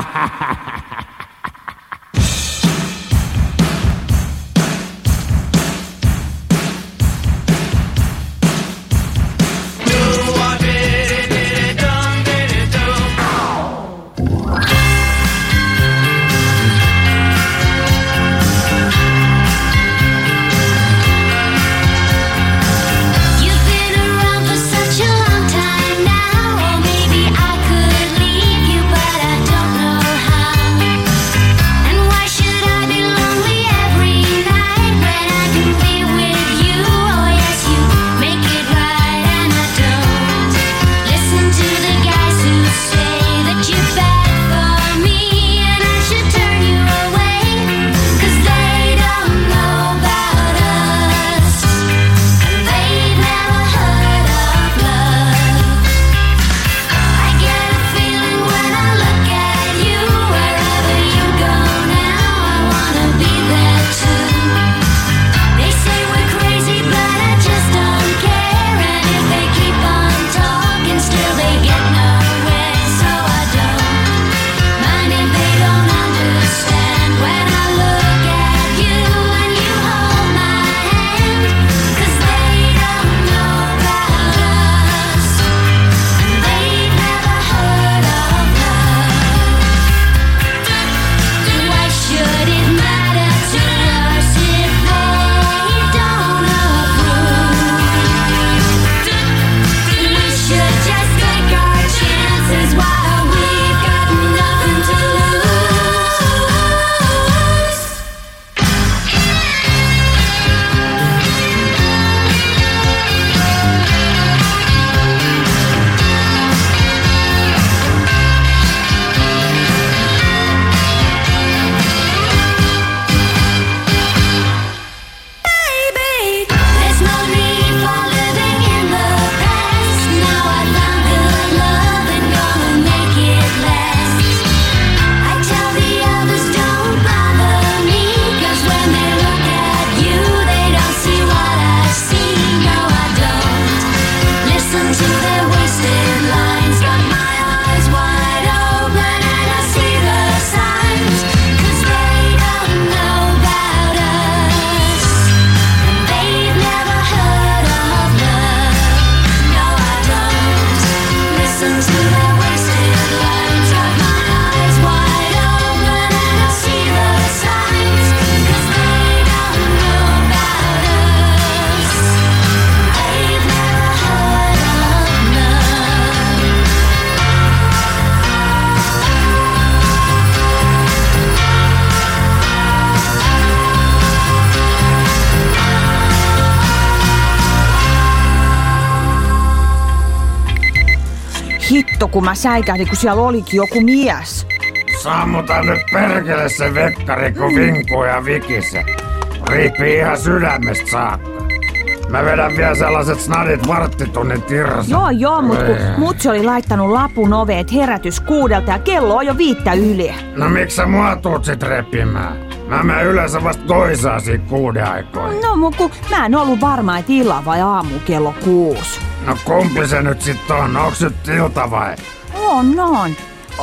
ha ha ha kun mä säikähdin, kun siellä olikin joku mies. Sammuta nyt perkele se vekkari, kun vinkuu ja vikise. Riippii ihan sydämestä saakka. Mä vedän vielä sellaiset snadit varttitunnin tirsa. Joo, joo, mutta kun mutsi oli laittanut lapun oveet herätys kuudelta ja kello on jo viittä yli. No miksi sä mua tuut sit repimään? Mä menen yleensä vasta toisaa siinä kuuden aikoihin. No, mut kun mä en ollut varma, että illa vai aamu kello kuusi. No kumpi se nyt sit on? Onks nyt ilta vai? On, on.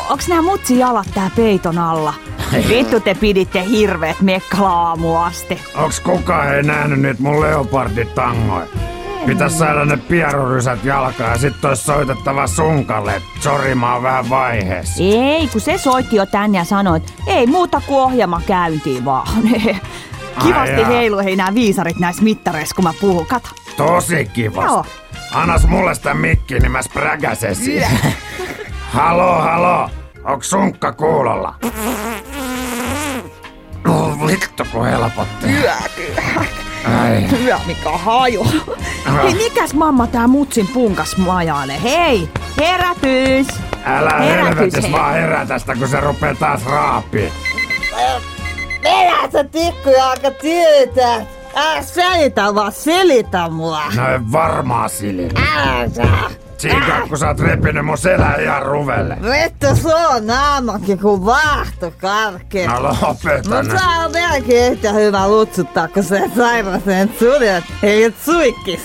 Onks nää mutsi jalat tää peiton alla? Vittu te piditte hirveet mekkala aamu asti. Onks kukaan ei nähnyt niitä mun leoparditangoja? Pitäis saada ne pierurysät jalkaan ja sit ois soitettava sunkalle, sori mä oon vähän vaiheessa. Ei, kun se soitti jo tänne ja sanoi, että ei muuta kuin ohjelma käyntiin vaan. Kivasti heilu hei nää viisarit näissä mittareissa, kun mä puhun. Kato. Tosi kivasti. Joo. Annas mulle sitä mikki, niin mä sprägäsen siihen. Halo, halo. Onks sunkka kuulolla? Oh, vittu kun helpotti. Ai. Hyvä, mikä haju. Hei, mikäs mamma tää mutsin punkas majailee? Hei, herätys! Älä Herätys, helvetis hei. vaan herää tästä, kun se rupee taas raapii. Mitä sä tikkujalka tyytät? Älä selitä vaan, selitä mua. No en varmaan sili. Älä saa. Tsiika, kun sä oot repinyt mun selän ihan ruvelle. Vittu, sulla on naamakin kuin vaahtokarkki. No lopeta Mut sä on melkein yhtä hyvä lutsuttaa, kun se sairaaseen sudet. Eli suikkis.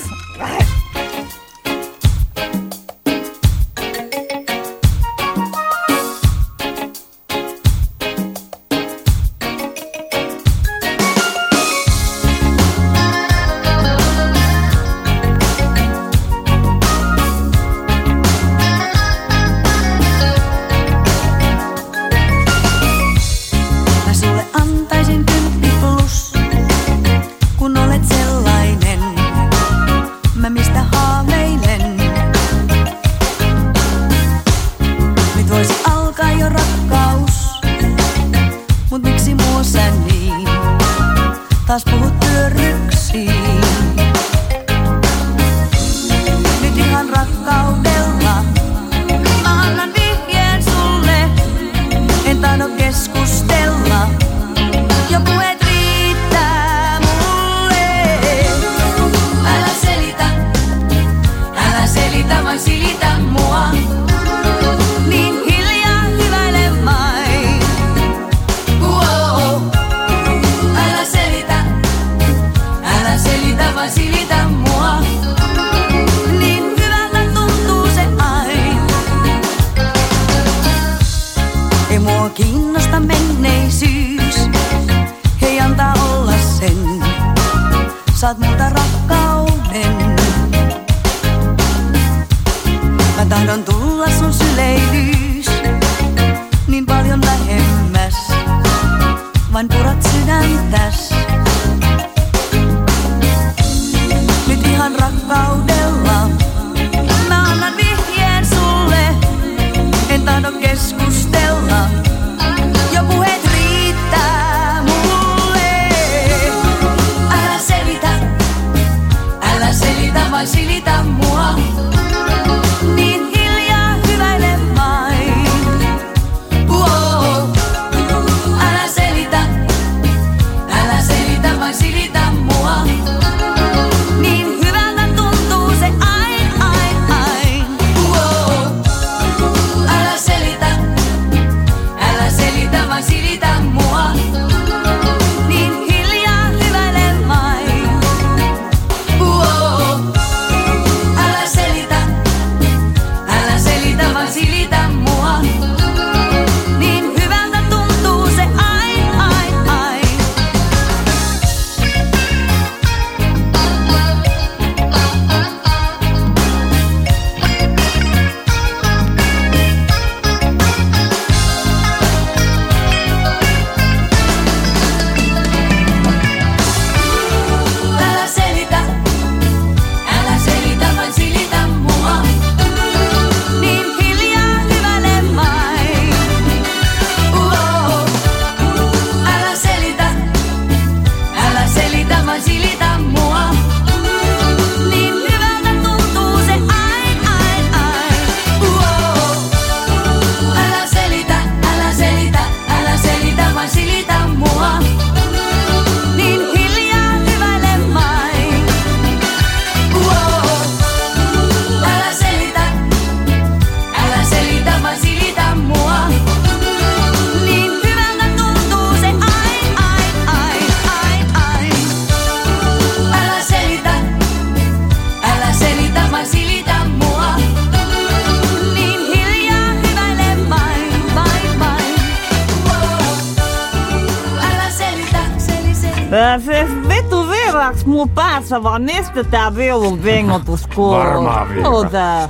Päässä vaan mistä tää viulun vengotus kuuluu? Varmaan. No tää.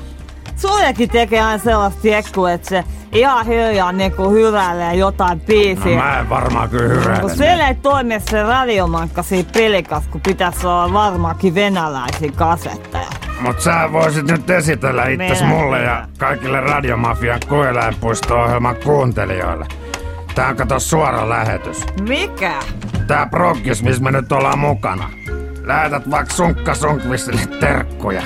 Sullekin tekee aina sellaista jekkua, että se ihan hiljaa niinku hyräilee jotain No biisiä. mä en varmaan kyllä Kun hyräile. siellä ei toimi se radiomankka siinä pelikas, kun pitäisi olla varmaankin venäläisiä kasetteja. Mut sä voisit nyt esitellä itses Minä mulle ja kaikille Radiomafian koeläinpuisto-ohjelman kuuntelijoille. Tää on kato suora lähetys. Mikä? Tää proggis, missä me nyt ollaan mukana. Lähetät vaikka Sunkka Sunkvissille terkkuja.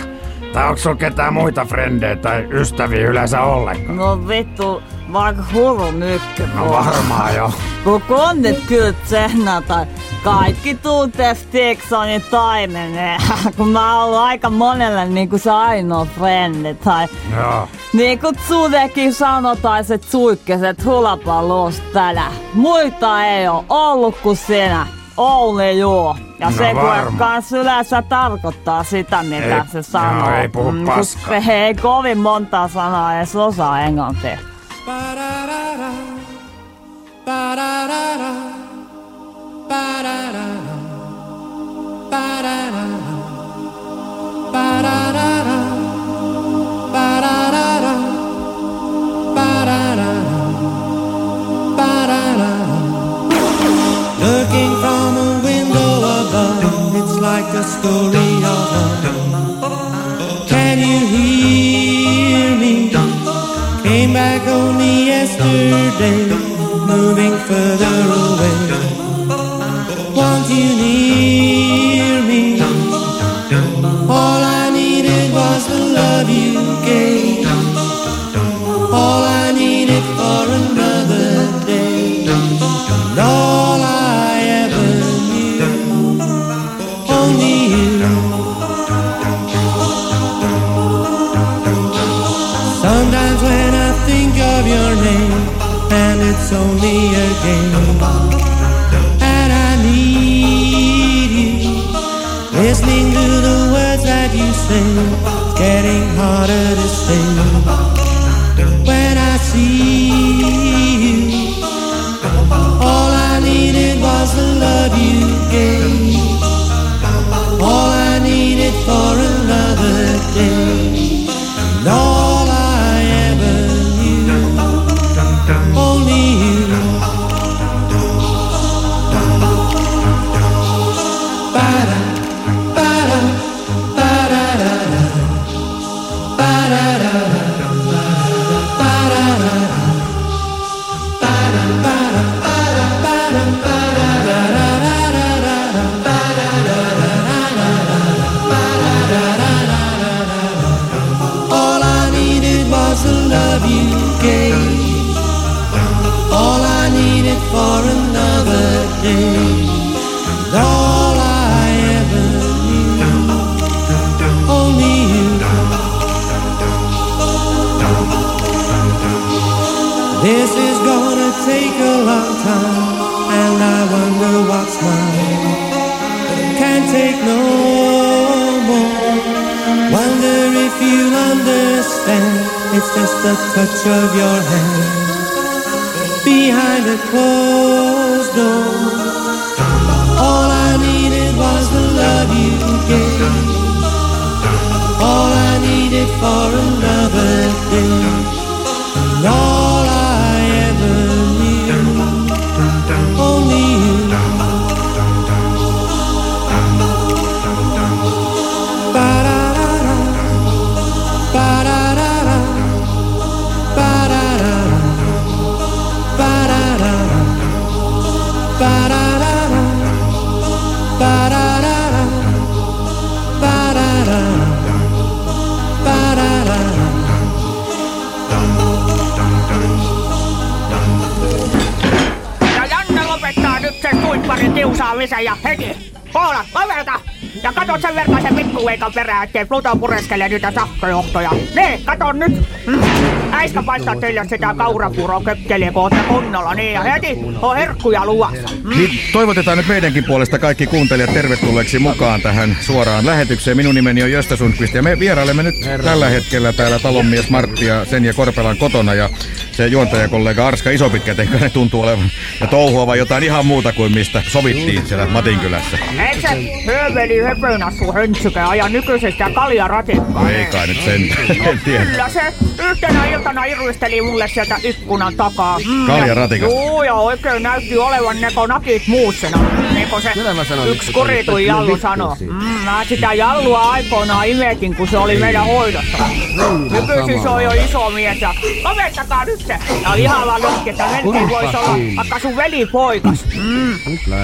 Tai onko sulla ketään muita frendejä tai ystäviä yleensä ollenkaan? No vittu, vaikka huru mykky. No varmaan jo. Kun konnet kyllä tsehnata, kaikki tuntee Stiksonin taimenen, kun mä oon ollut aika monelle niinku se ainoa frendi. Tai Joo. niin kuin Tsudekin sanotaan, se tsuikkeset hulapallosta tänä. Muita ei oo ollut kuin sinä. You. Ja No se kun kans yleensä tarkoittaa sitä, mitä Ei- se sanoo. joo, ei puhu kun paskaa. Se ei kovin monta sanaa edes osaa englantia. A story of love. Can you hear me? Came back only yesterday, moving further away. Want you near me? All I needed was to love you gave. All I needed for another day. And it's only a game, and I need you. Listening to the words that you say, it's getting harder to say. When I see you, all I needed was the love you gave. All I needed for another day. And all for another day. And all I ever knew. Only you. This is gonna take a long time. And I wonder what's mine. Can't take no more. Wonder if you understand. It's just a touch of your hand behind a closed door. All I needed was the love you gave. All I needed for another day. And all kiusaamisen ja heti. Koola, lopeta! Ja katot sen verran sen pikkuleikan perään, ettei Pluto pureskele niitä sähköjohtoja. Niin, kato nyt! Mm. Äiskä paistaa teille sitä kaurapuuroa kökkeliä, kun ootte kunnolla, niin ja heti on herkkuja luvassa. Mm. Niin toivotetaan nyt meidänkin puolesta kaikki kuuntelijat tervetulleeksi mukaan tähän suoraan lähetykseen. Minun nimeni on Josta Sundqvist ja me vierailemme nyt tällä hetkellä täällä talonmies Martti ja sen ja Korpelan kotona ja se juontajakollega Arska Isopitkä ne tuntuu olevan ja touhuavan jotain ihan muuta kuin mistä sovittiin siellä Matinkylässä. Eikö se hyveli höpönassu höntsykä aja nykyisestä kaljaratikkaa? Ei kai nyt sen, en tiedä. Kyllä se yhtenä iltana iruisteli mulle sieltä ikkunan takaa. Mm, Kaljaratikasta. Joo, ja oikein näytti olevan neko nakit muussena. Niin kuin se yksi kuritui Jallu sanoi. Mm, mä sitä Jallua aikoinaan imetin, kun se oli meidän hoidossa. Nykyisin se on jo iso mies ja lopettakaa nyt se. Ja ihalla nyt, että melkein voisi olla vaikka sun velipoikas. Mm.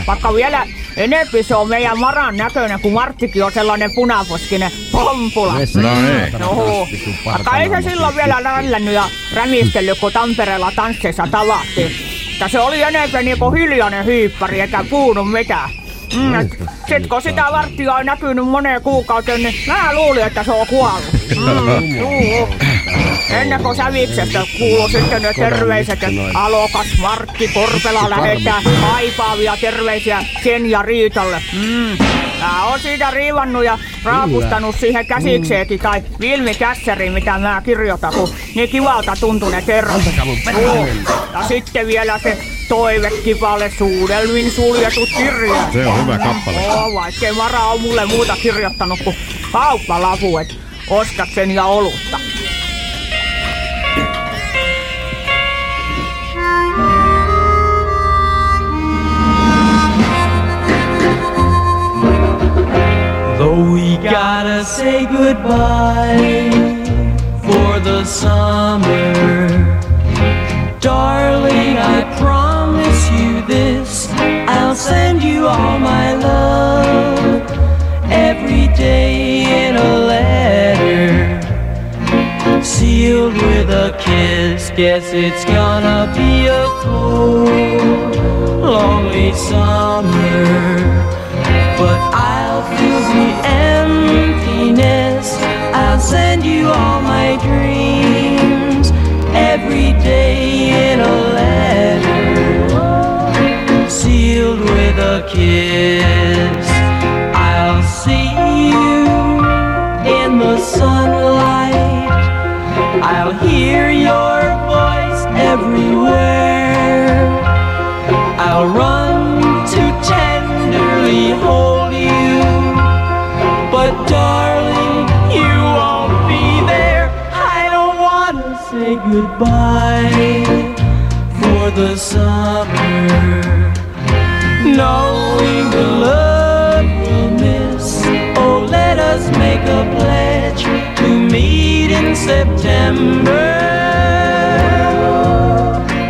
Vaikka vielä enempi se on meidän Maran näköinen, kun Marttikin on sellainen punaposkinen pompula. No niin. Joo. Vaikka ei se silloin vielä rällännyt ja rämistellyt, kun Tampereella tansseissa tavattiin. Mutta se oli enemmän niinku hiljainen hyyppäri eikä puhunut mitään. Mm, sit kun sitä varttia ei näkynyt moneen kuukauteen, niin mä luulin, että se on kuollut. Mm, juu. Ennen kuin Säviksestä kuuluu sitten ne terveiset, että alokas Martti Korpela lähettää kaipaavia terveisiä sen ja Riitalle. Mm. Mä oon siitä riivannut ja raapustanut siihen käsikseekin tai filmikässäriin, mitä mä kirjoitan, kun niin kivalta tuntuu ne terveiset. Ja sitten vielä se toivekipale suudelmin suljetut kirjat. Se on hyvä kappale. Joo, vaikkei Mara on mulle muuta kirjoittanut kuin kauppalapu, et ostat sen ja olutta. Though we gotta say goodbye for the summer, darling, I I'll send you all my love every day in a letter. sealed with a kiss. Guess it's gonna be a cold, lonely summer. But I'll fill the emptiness. I'll send you all my dreams every day in a letter, kiss. I'll see you in the sunlight. I'll hear your voice everywhere. I'll run to tenderly hold you. But darling, you won't be there. I don't wanna say goodbye for the summer. Knowing the love we'll miss. Oh, let us make a pledge to meet in September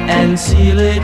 and seal it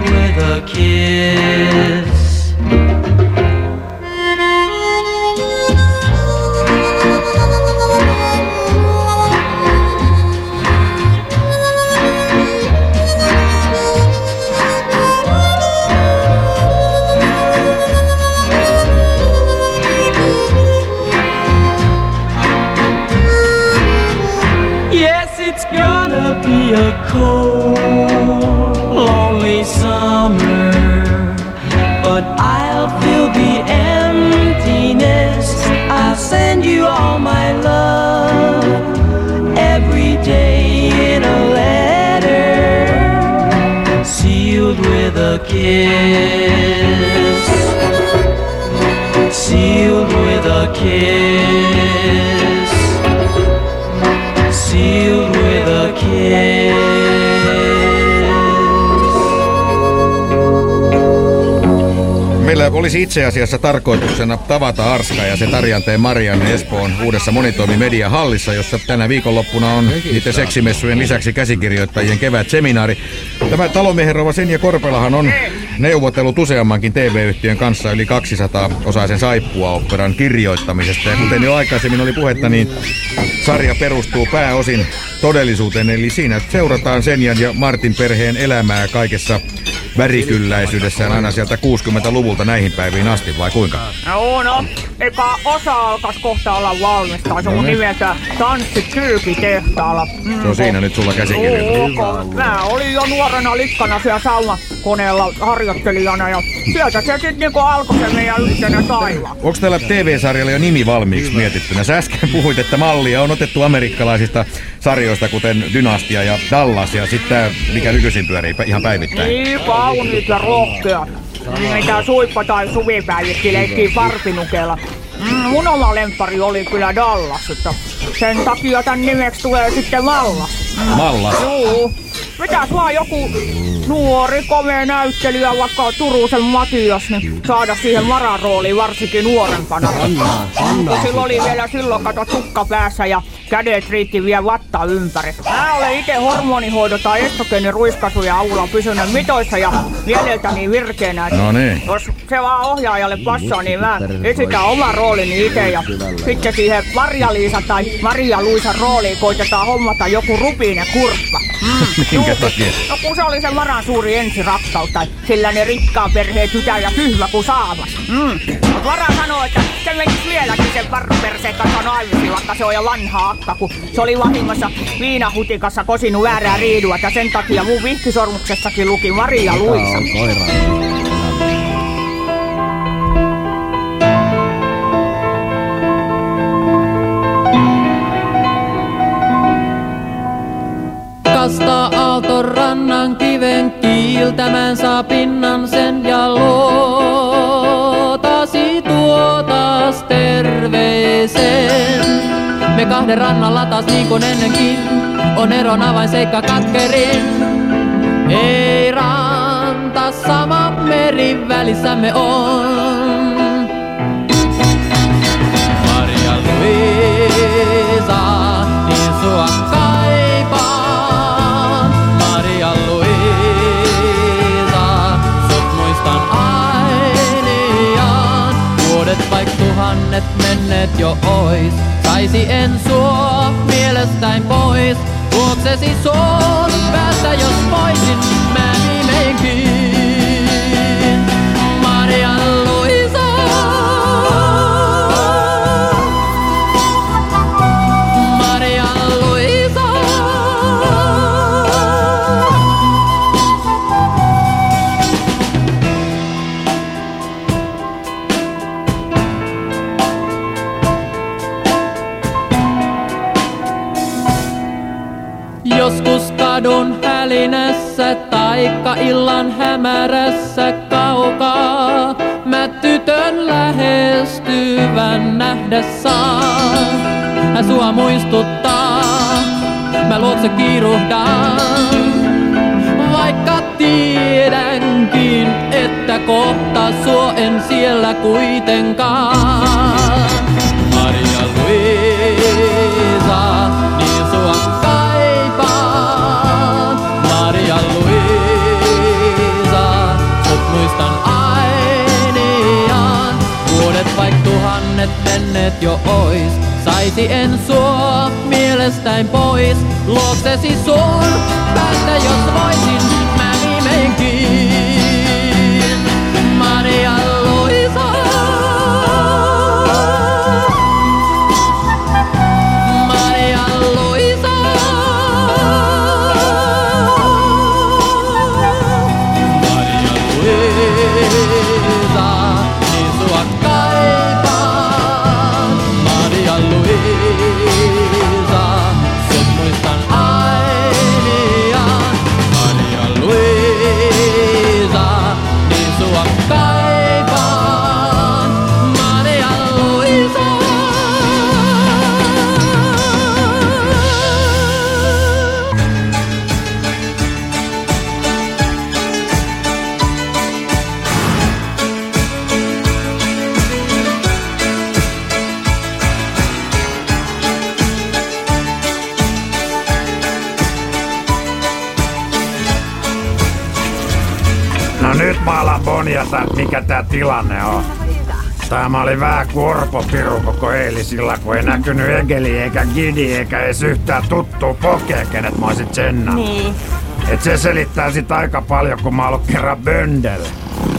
a kiss. Sealed with a kiss sealed with a kiss. Meillä olisi itse asiassa tarkoituksena tavata Arska ja se Tarjanteen Marianne Espoon uudessa monitoimimediahallissa, jossa tänä viikonloppuna on niiden seksimessujen lisäksi käsikirjoittajien kevätseminaari. Tämä talomiehen rouva Senja Korpelahan on neuvotellut useammankin TV-yhtiön kanssa yli 200 osaisen saippua-operan kirjoittamisesta. Ja kuten jo aikaisemmin oli puhetta, niin sarja perustuu pääosin todellisuuteen, eli siinä seurataan Senjan ja Martin perheen elämää kaikessa värikylläisyydessään aina sieltä 60-luvulta näihin päiviin asti, vai kuinka? No, no, eka osa alkas kohta olla valmis. Taisi No mun niin. nimeltä Tanssi Kyykitehtaalla. Mm, Se on siinä nyt sulla käsikirjoitettu. Joo, Mä olin jo nuorena likkana siellä saumakoneella harjoittelijana ja sieltä se sitten niinku alkoi se meidän yhteinen taiva. Onko tällä TV-sarjalla jo nimi valmiiksi mietittynä? Sä äsken puhuit, että mallia on otettu amerikkalaisista sarjoista, kuten Dynastia ja Dallas, ja sitten mikä nykyisin pyörii ihan päivittäin. Niin kauniit ja rohkeat. Mitä suippa tai suvipäivitkin leikkii parpinukella. Mm, mun oma lemppari oli kyllä Dallas, että sen takia tän nimeksi tulee sitten Mallas. Mallas. Juu. Mitäs vaan joku nuori, komea näyttelijä, vaikka Turusen Matias, niin saada siihen vararooliin varsinkin nuorempana. Kun sillä oli vielä silloin, kato tukka päässä ja kädet riitti vielä vatta ympäri. Mä olen itse hormonihoidot tai estrogeniruiskasuja avulla pysynyt mitoissa ja mieleltäni virkeänä. No niin. Jos se vaan ohjaajalle passaa, niin mä esitän oman roolini itse ja sitten siihen Marja-Liisa tai Maria-Luisan rooliin koitetaan hommata joku rupiinen kurppa. Mm, Minkä takia? No kun se oli se Maran suuri ensirakkaus tai sillä ne rikkaan perheen tytär ja tyhmä kuin saavat. Mm. Mut Mara sanoo, että se menis vieläkin sen parperseen kanssa naimisiin, vaikka se on jo vanha akka, kun se oli vahingossa viinahutikassa kosinut väärää riidua, että sen takia mun vihkisormuksessakin luki Maria Luisa. Kastaa aalto rannan kiven kiiltämään saa pinnan sen ja luotasi tuo taas terveisen. Me kahden rannalla taas niin kuin ennenkin on erona vain seikka katkerin. Ei ranta sama meri välissämme on. Maria Luisa, niin sua kaipaan. Maria Luisa, sut muistan ainiaan. Vuodet vaik tuhannet menneet jo ois, saisi en sua mielestäin pois. Luoksesi suun päästä, jos voisin mä viimeinkin. Hälinässä taikka illan hämärässä kaukaa. Mä tytön lähestyvän nähdä saan. Hän sua muistuttaa, mä luokse kiiruhdan. Vaikka tiedänkin, että kohta suo en siellä kuitenkaan. Tuhannet menneet jo ois. Saisi en sua mielestäin pois. Luoksesi sun päästä jos voisin mä viimeinkin. Mikä tää tilanne on. Tämä oli vähän kuin Orpo Piru koko eilisillä, kun ei näkynyt Egeli eikä Gidi eikä edes yhtään tuttuu pokea, kenet mä oisin tsennannut. Niin. Et se selittää sit aika paljon, kun mä oon ollut kerran böndel.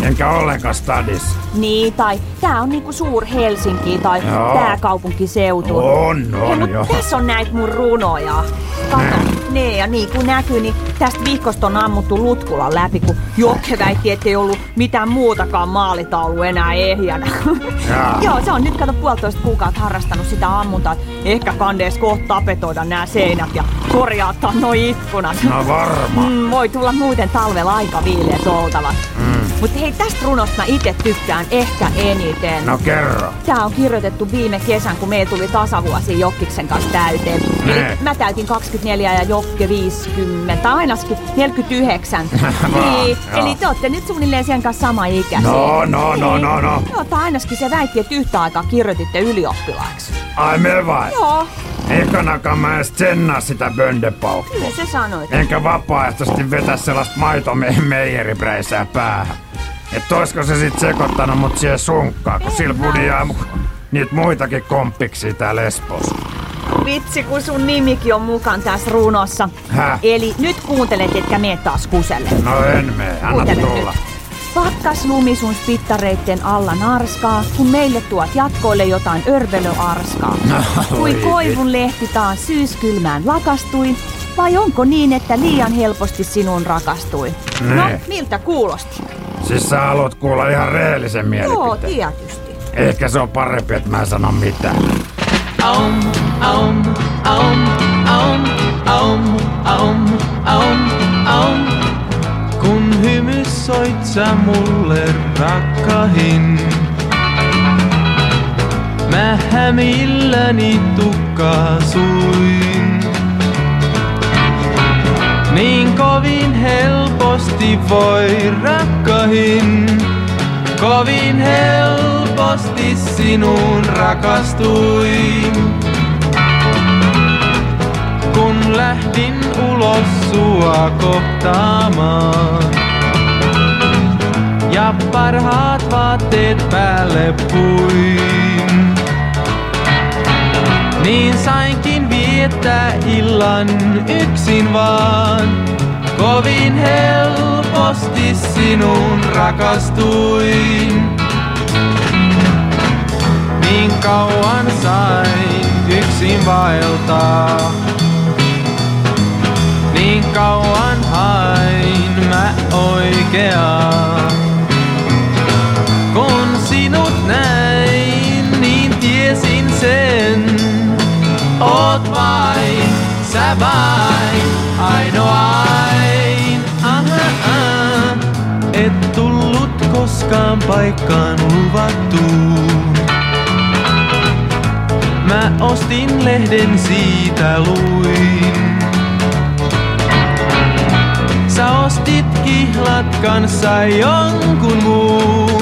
Enkä ollenkaan stadis. Niin, tai tää on niinku suur Helsinki tai Joo. pääkaupunkiseutu. On, Hei, on mut jo. tässä on näitä mun runoja. Kato, ne ja niin kuin näkyy, niin tästä vihkosta on ammuttu Lutkulan läpi, kun Jokke väitti, ettei ollut mitään muutakaan maalitaulu enää ehjänä. Joo, se on nyt kato puolitoista kuukautta harrastanut sitä ammuntaa. Ehkä kandees kohta tapetoida nämä seinät ja korjaattaa noi ikkunat. No varma. Mm, voi tulla muuten talvella aika viileet oltavat. Mm. Mutta hei, tästä runosta mä itse tykkään ehkä eniten. No kerro. Tää on kirjoitettu viime kesän, kun meillä tuli tasavuosi Jokkiksen kanssa täyteen. Eli Ne. mä täytin 24 ja Jokke 50, tai ainakin 49. niin, eli te olette nyt suunnilleen sen kanssa sama ikäisiä. No, no, no, no, no. Joo, tai ainakin se väitti, että yhtä aikaa kirjoititte ylioppilaaksi. Ai me vai? Joo, Ekanakaan mä edes tsennaa sitä böndepaukkua. kyllä se sanoit. Enkä vapaaehtoisesti vetä sellaista maitomeijeribreisää päähän. Et oisko se sit sekoittanut mut siihen sunkkaan, kun sillä budiaa mu- niitä muitakin komppiksi täällä Espoossa. Vitsi, kun sun nimikin on mukaan tässä runossa. Häh? Eli nyt kuuntelet, etkä mene taas kuselle. No en mene, anna tulla. nyt. Pakkas lumi sun spittareitten alla narskaa, kun meille tuot jatkoille jotain örvelöarskaa. Kui Oi koivun lehti taas syyskylmään lakastui, vai onko niin, että liian helposti sinun rakastui? No, Nee. miltä kuulosti? Siis sä haluat kuulla ihan rehellisen Joo, mielipiteen. tietysti. Ehkä se on parempi, että mä en sano mitään. Aum, aum, aum, aum, aum, aum, aum, aum. Kun hymys soit sä mulle rakkahin. Mä hämilläni tukkasuin. Niin kovin helposti voi rakkahin. Kovin helposti sinuun rakastuin. Lähdin ulos sua kohtaamaan. Ja parhaat vaatteet päälle puin. Niin sainkin viettää illan yksin vaan. Kovin helposti sinun rakastuin. Niin kauan sain yksin vaeltaa. Niin kauan hain mä oikeaa. Kun sinut näin, niin tiesin sen. Oot vain, sä vain, ainoain. Aha, ah. Et tullut koskaan paikkaan luvattuun. Mä ostin lehden siitä luin. Ostit kihlat kanssa jonkun muun.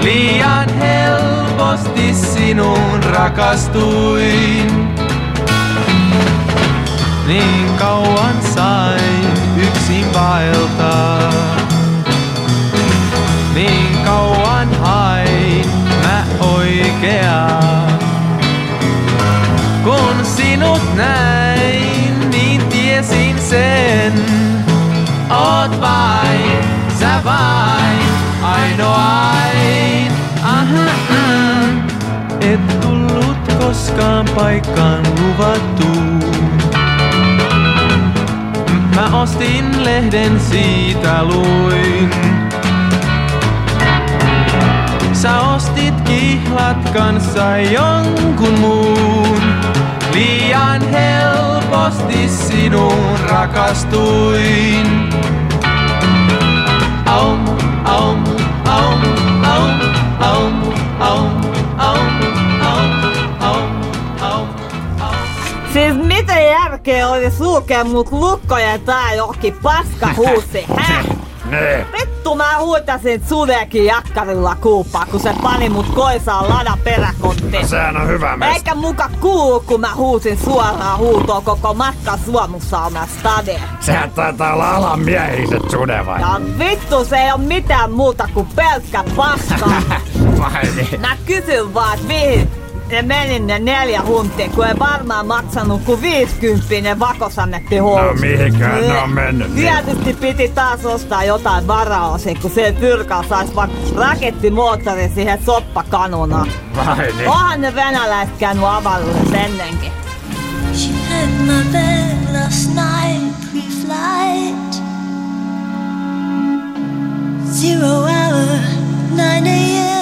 Liian helposti sinuun rakastuin. Koskaan paikkaan luvattuun. Mä ostin lehden siitä luin. Sä ostit kihlat kanssa jonkun muun. Liian helposti sinuun rakastuin. Aum, aum, aum, aum, aum, aum, Mitä järkeä oli sulkea mut lukkojen tää johonkin paskahuusi, häh? Nee. Vittu mä huitasin sudekin jakkarilla kuupaa, kun se pani mut koisaan lada peräkonttiin. Sehän on hyvä mesta. Eikä muka kuulu, kun mä huusin suoraan huutoa koko matka Suomussauna stade. Sehän taitaa olla alan miehiset sude vai? Ja vittu se ei oo mitään muuta kuin pelkkä paska. Vai niin? Mä kysyn vaan, mihin ne meni ne neljä huntia, kun ei varmaan maksanut kuin 50 ne vakosannetti No mihinkään ne on mennyt niin? Tietysti piti taas ostaa jotain varaosia, kun se pyrkaa sais vaan rakettimoottori siihen soppakanunaan. Vai niin? Onhan ne venäläiset käynyt avaruudessa ennenkin. She packed my bag last night pre-flight. Zero hour, 9 a.m.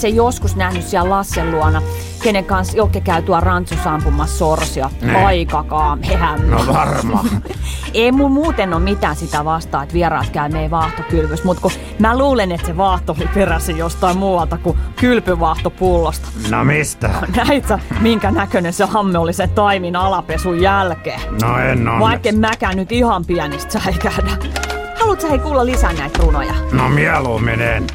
se joskus nähnyt siellä Lassen luona, kenen kanssa Jokke käy tuo rantsussa ampumassa sorsia. Ne. Aika kaamehämmä. No varmaan. Ei mun muuten ole mitään sitä vastaa, että vieraat käy meidän vaahtokylvyssä, mutta kun mä luulen, että se vaahto oli perässä jostain muualta kuin kylpyvaahtopullosta. No mistä? Näit sä, minkä näköinen se hamme oli sen taimin alapesun jälkeen? No en Vaikka onneksi. en mäkään nyt ihan pienistä säikähdä. Haluatko hei kuulla lisää näitä runoja? No mieluummin en.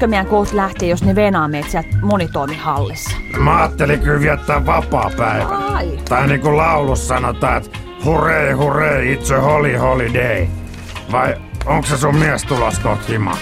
Pitäisikö meidän kohta lähteä, jos ne venaa meitä sieltä monitoimihallissa? Mä ajattelin kyllä viettää vapaa-päivän. Ai. Tai niin kuin laulussa sanotaan, että hurray, hurray, it's a holy holiday. Vai onko se sun mies tulos kohta himaan?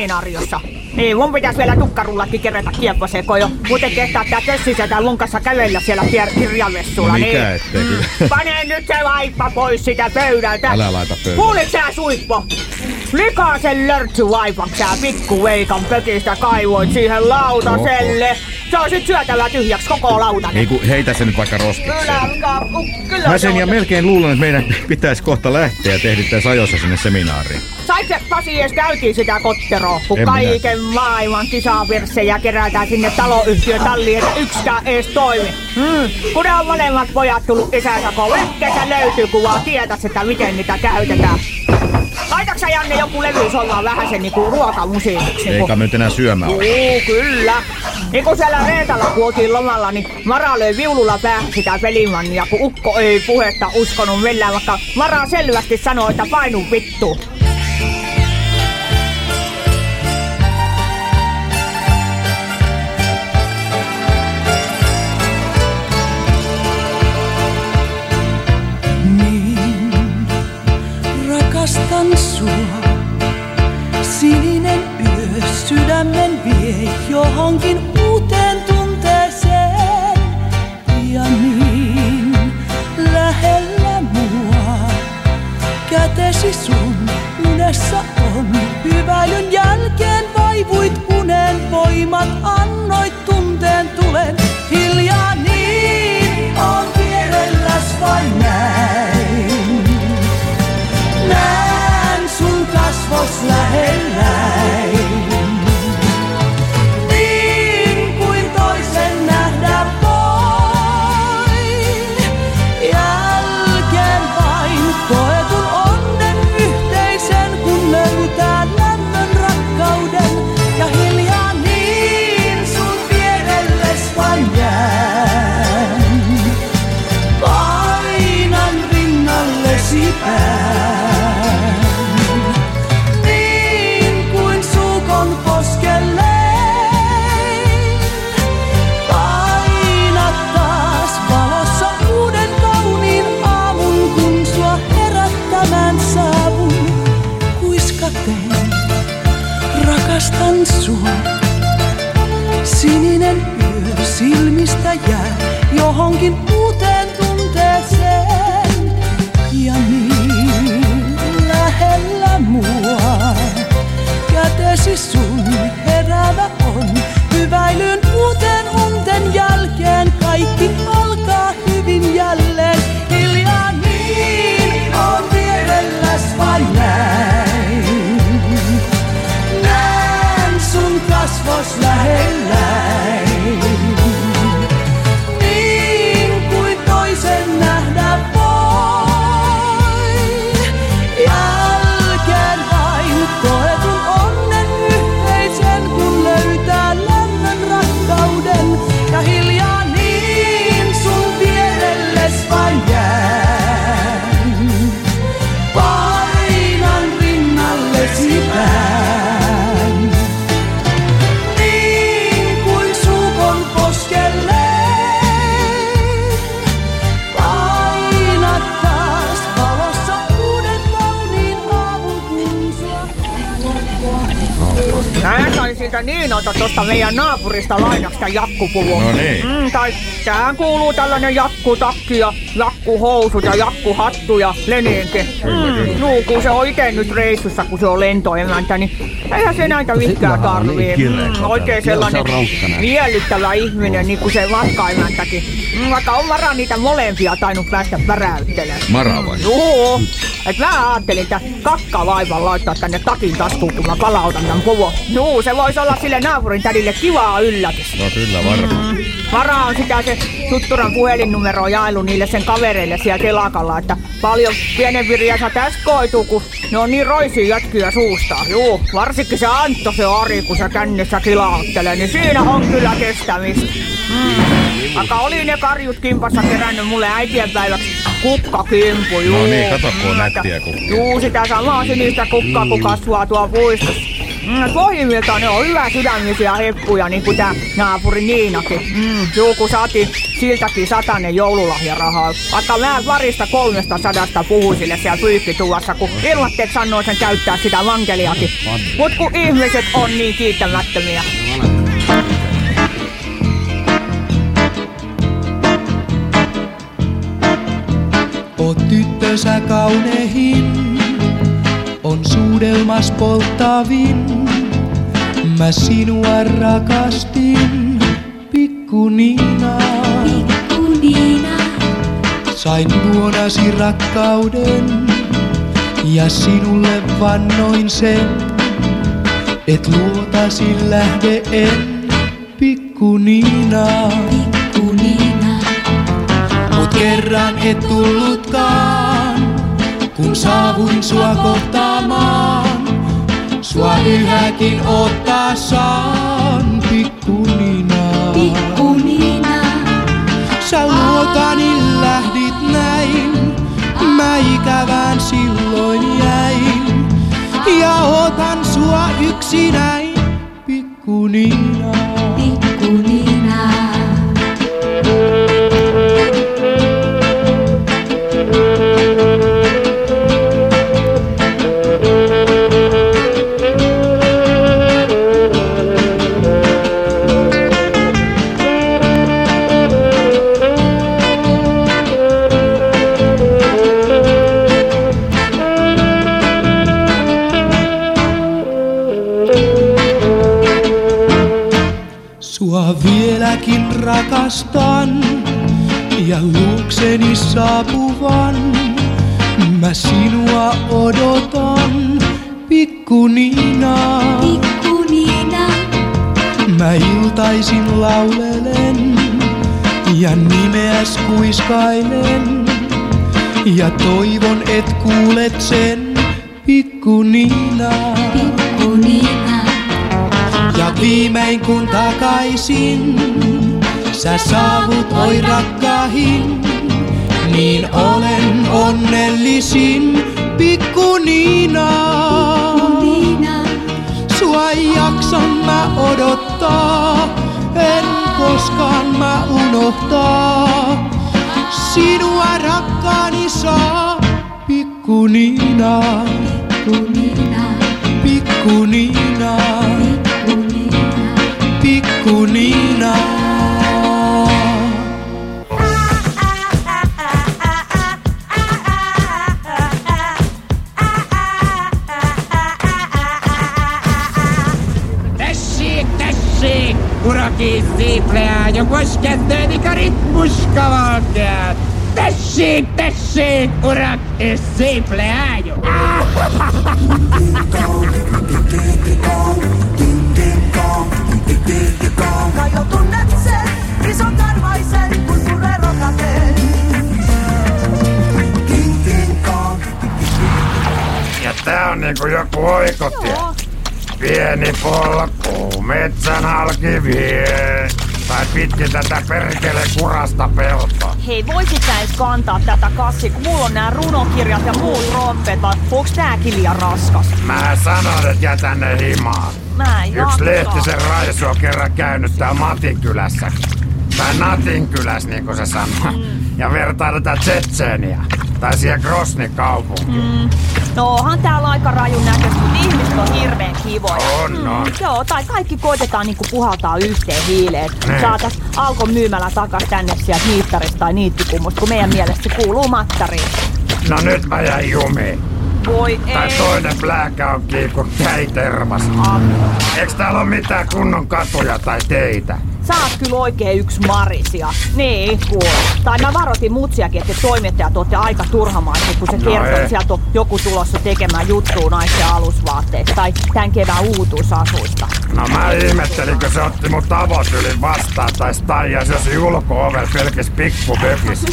Seminaariossa? Niin, mun pitäis vielä tukkarullakin kerätä kiepposekoja. Muuten kehtaa tää tää lunkassa kävellä siellä kier- kirjavessulla. No mikä niin. ettei kyllä. Pane nyt se vaippa pois sitä pöydältä. Älä laita pöydälle. Kuulit sä Suippo? Likaisen lörtsyvaipan sä pikku veikan pökistä kaivoit siihen lautaselle. Se on sit syötävä tyhjäksi koko lautanen. Niin kuin heitä se nyt vaikka roskikseen. Kyllä, kyllä Mä se sen ja melkein luulen, että meidän pitäisi kohta lähteä ja tehdittäis ajoissa sinne seminaariin. Sait se Pasi edes käytiin sitä kotteroa, kun En minä. kaiken maailman kisavirssejä kerätään sinne taloyhtiön talliin, että yksikään edes toimi. Mm. Kun ne on molemmat pojat tullut isänsä ketä löytyy, kun vaan tietäis, että miten niitä käytetään. Sä Janne joku levy soimaan vähän sen niinku ruokamusiikiksi? Eikä me nyt enää syömään. Juu, kyllä. Niin kun siellä Reetalla kun oltiin lomalla, niin Mara löi viululla päähän sitä pelimannia, kun Ukko ei puhetta uskonut millään, vaikka Mara selvästi sanoi, että painu vittu. Rakastan sua. Sininen yö sydämen vie johonkin uuteen tunteeseen. Ja niin lähellä mua kätesi sun unessa on. Hyväilyn jälkeen vaivuit unen voimat, annoit la, la la. Johonkin Mä sain siitä Niinalta tosta meidän naapurista lainasta jakkupuvun. No niin. Mm, tai tähän kuuluu tällainen jakkutakki ja jakkuhousut ja jakkuhattu ja leninki. Mm, juu, kun se on ite nyt reissussa, kun se on lentoemäntä, niin eihän se näitä mitkään tarvii. Mm, oikein sellainen miellyttävä ihminen, niin kuin se matkaemäntäkin. Mm, vaikka on varaa niitä molempia tainnut päästä väräyttelemään. Mara vai? Joo. Et mä ajattelin, että kakka vaivan laittaa tänne takin taskuun, kun mä palautan tän puvun. Juu, se voisi olla sille naapurin tädille kivaa yllätys. No kyllä varmaan. Vara on sitä se tutturan puhelinnumero jailu niille sen kavereille siellä telakalla, että paljon pienempi riesa tästä koituu, kun ne on niin roisia jätkiä suusta. Juu, varsinkin se Antto se Ari, kun se kännissä kilauttelee, niin siinä on kyllä kestämistä. Mm. Vaikka oli ne karjut kimpassa kerännyt mulle äitienpäiväksi kukkakimpu, juu. No niin, kato, kun on Mm, nättiä kukkia. Juu, sitä samaa sinistä kukkaa, kun kasvaa tuo puistossa. Mm, pohjimmiltaan ne on hyvä sydämisiä heppuja, niin kuin tää naapuri Niinakin. Mm, juu, kun saatiin siltäkin satanen joululahjarahaa. Vaikka mä varista kolmesta sadasta puhuin sille siellä pyykkituvassa, kun ilmatteet sanoo sen käyttää sitä vankeliakin. Mut kun ihmiset on niin kiittämättömiä. Oot tyttönsä kaunehin, on suudelmas polttavin. Mä sinua rakastin, pikku Niina. Pikku Niina, Sain luonasi rakkauden ja sinulle vannoin sen, et luotasi lähde en, pikku Niina. pikku Niina, Mut kerran et tullutkaan, kun saavuin sua kohtaamaan. yhäkin ottaa saan pikkuninaa. Pikkunina, Sä luotani lähdit näin, mä ikävään silloin jäin. Ja otan sua yksinäin, pikkunina. pikkunina. Rakastan ja luokseni saapuvan. Mä sinua odotan, pikkunina. Pikkunina, Mä iltaisin laulelen ja nimeäs kuiskailen. Ja toivon et kuulet sen, pikkunina. pikkunina, Ja viimein kun takaisin sä saavut oi rakkahin, niin olen onnellisin pikkunina. Niina, Sua jaksan mä odottaa, en koskaan mä unohtaa. Sinua rakkaani saa pikkunina, pikkunina, pikkunina, pikkunina. pikkunina. Tessék, szép leányok, most kezdődik a ritmus kavalkád! Tessék, tessék, urak és szép leányok! Kai jo tunnet sen, ison karvaisen, kun puree rokateen. Ja tää on niinku joku oikotie. Pieni polku, metsän halki vie. Tai pitkin tätä perkele kurasta peltoa. Hei, voisit sä edes kantaa tätä kassia, kun mulla on nämä runokirjat ja muut rompetat. Onks tääkin liian raskas? Mä sanon, että jätän ne himaan. Mä en Yksi lehtisen raisu on kerran käynyt tää Matinkylässä. Tai Natinkylässä, niin kuin se sanoo. Mm. Ja vertaa tätä Tsetseeniä. Tai siihen Grosnin kaupunkiin. Mm. No onhan täällä aika rajun näköistä, mutta ihmiset on hirveän kivoja. On, on. Joo, tai kaikki koitetaan niinku puhaltaa yhteen hiileen. Niin. Saatas Alkon myymällä takas tänne sieltä niittarista tai niittikummusta, kun meidän mielestä se kuuluu mattariin. No nyt mä jäin jumiin. Voi Tai ei. toinen pläkä on kiikun termas. Eiks täällä ole mitään kunnon katuja tai teitä? Sä oot kyllä oikein yksi marisia. Niin, kuule. Tai mä varoitin mutsiakin, että toimittajat ootte aika turhamaiset, kun se No kertoo, että sieltä on joku tulossa tekemään juttua naisten alusvaatteet tai tämän kevään uutuusasuista. No mä ihmettelin, kun se otti mun tavoitylin vastaan tai staijas jos ulko-ovel pelkis pikkupökis.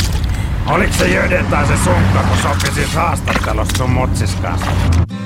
Oliks se Jöden tai se sunkka, kun sopi siis haastattelussa sun mutsis kanssa?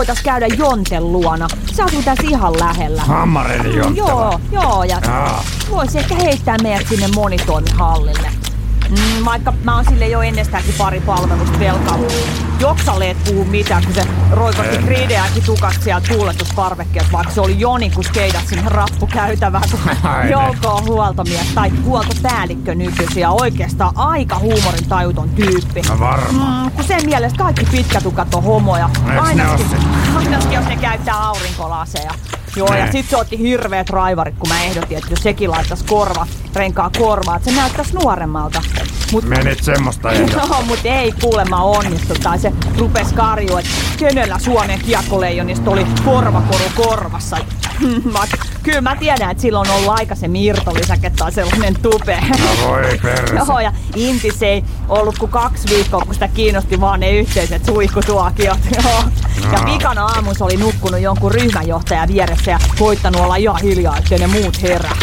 Voitais käydä Jonten luona. Se asuu tässä ihan lähellä. Hammarin Jonte Joo, joo, ja Jaa. voisi ehkä heittää meidät sinne monitoimihallille. Mm, vaikka mä oon sille jo ennestäänkin pari palvelusta velkaa. Joksalle et puhu mitään, kun se roikotti En. krideäkin tukasta siellä tuuletusparvekkeet, vaikka se oli Joni, kun skeidat sinne rappukäytävään, kun Ai ne. Jouko on huoltomies tai huoltopäällikkö nykyisin ja oikeastaan aika huumorin tajuton tyyppi. No varmaan. Mm, kun sen mielestä kaikki pitkätukat on homoja. No ne Ainakin, ainakin jos ne käyttää aurinkolaseja. Joo, ja Ne. sit se otti hirveet raivarit, kun mä ehdotin, että jos sekin laittaisi korva, renkaa korvaa, että se näyttäisi nuoremmalta. Mut, Menit semmoista ehdottaa. no, mut ei kuulemma onnistu. Tai se rupes karju, että kenellä Suomen kiekkoleijonista oli korvakoru korvassa. Mä, kyllä mä tiedän, että silloin on ollut aikaisemmin irtolisäke tai sellainen tupe. No voi perse. Joo, ja Intis ei ollut kuin kaksi viikkoa, kun sitä kiinnosti vaan ne yhteiset suihkutuokiot. Joo. Ja Aa. vikana aamussa oli nukkunut jonkun ryhmänjohtaja vieressä ja koittanut olla ihan hiljaa, ettei ne muut herää.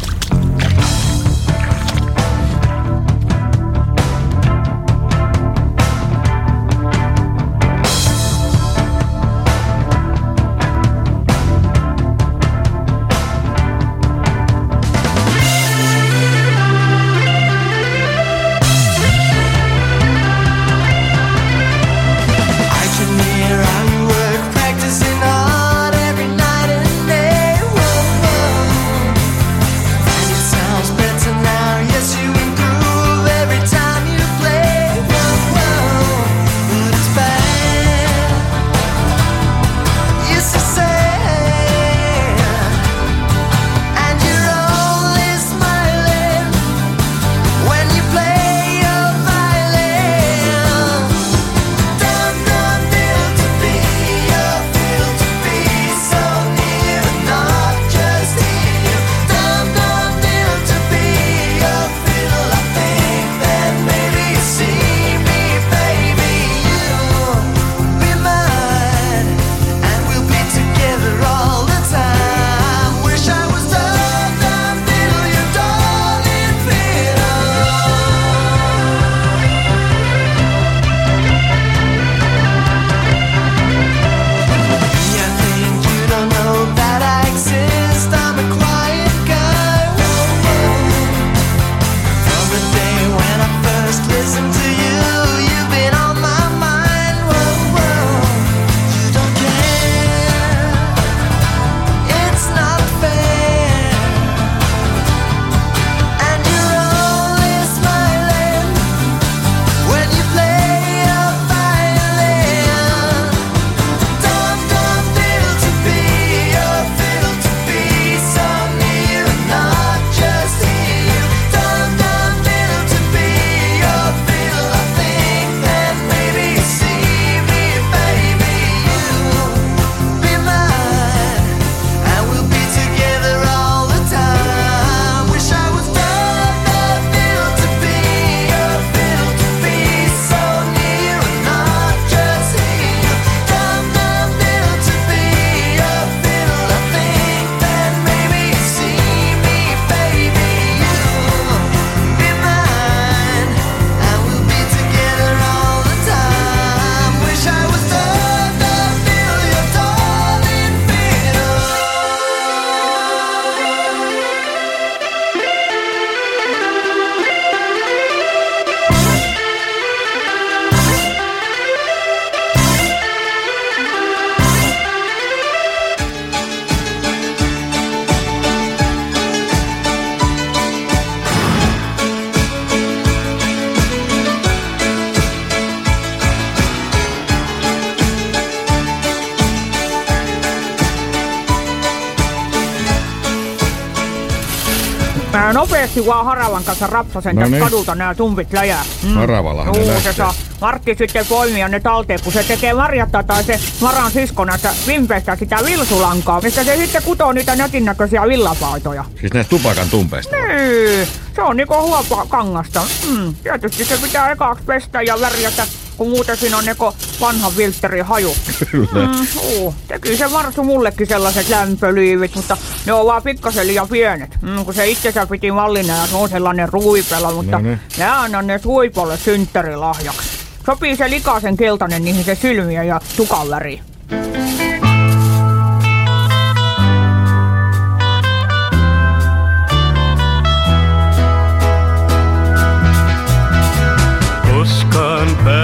Nopeasti vaan Haravan kanssa rapsasen No niin. kadulta nää tumpit läjää. Haravallahan ne Juu, se saa Martti sitten poimia ne talteen, kun se tekee Marjatta tai se Maran sisko näistä vimpeistä sitä vilsulankaa, mistä se sitten kutoo niitä näkinnäköisiä villapaitoja. Siis näistä tupakan tumpeista. Niin, se on niinku huopaa kangasta. Mm, tietysti se pitää ekaaksi pestä ja värjätä, kun muuten siinä on neko vanhan viltterin haju. Kyllä. Mm, uu, teki se Marsu mullekin sellaiset lämpöliivit, mutta ne on vaan pikkasen liian pienet. Mm, kun se itsensä piti mallina ja se on sellainen ruipelo, mutta No niin. ne annan ne suipolle synttärilahjaksi. Sopii se likaisen keltainen niihin se sylmiä ja tukan väri.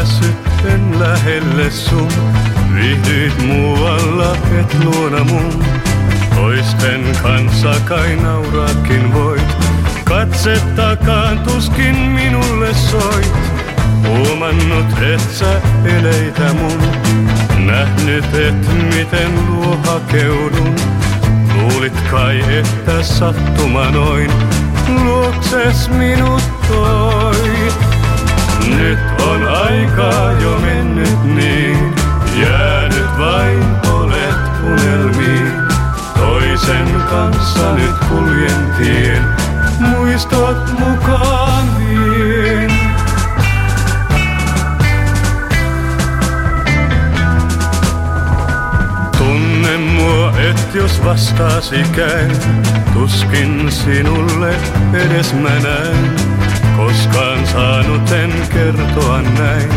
Päässyt en lähelle sun. Viihdyit muualla, et luona mun. Toisten kanssa kai nauraakin voit. Katse takaan tuskin minulle soit. Huomannut, et sä eleitä mun. Nähnyt, et miten luo hakeudun. Luulit kai, että sattuma noin luokses minut toi. Nyt on aikaa jo mennyt niin, jäänyt vain olet unelmiin. Toisen kanssa nyt kuljen tien, muistot mukaan vien. Tunne mua, et jos vastaasi käy, tuskin sinulle edes mä näen. Koskaan saanut en kertoa näin,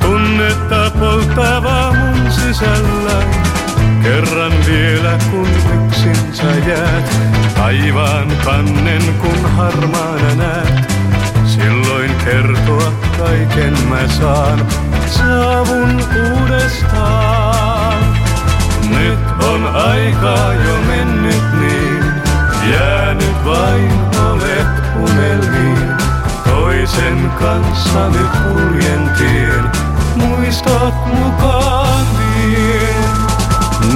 tunnetta polttavaa mun sisällä. Kerran vielä kun yksin sä jäät, taivaan kannen kun harmaana näet. Silloin kertoa kaiken mä saan, saavun uudestaan. Nyt on aikaa jo mennyt niin, jäänyt vain olet unelmiin. Toisen kanssa nyt kuljen tien, muistot mukaan vien.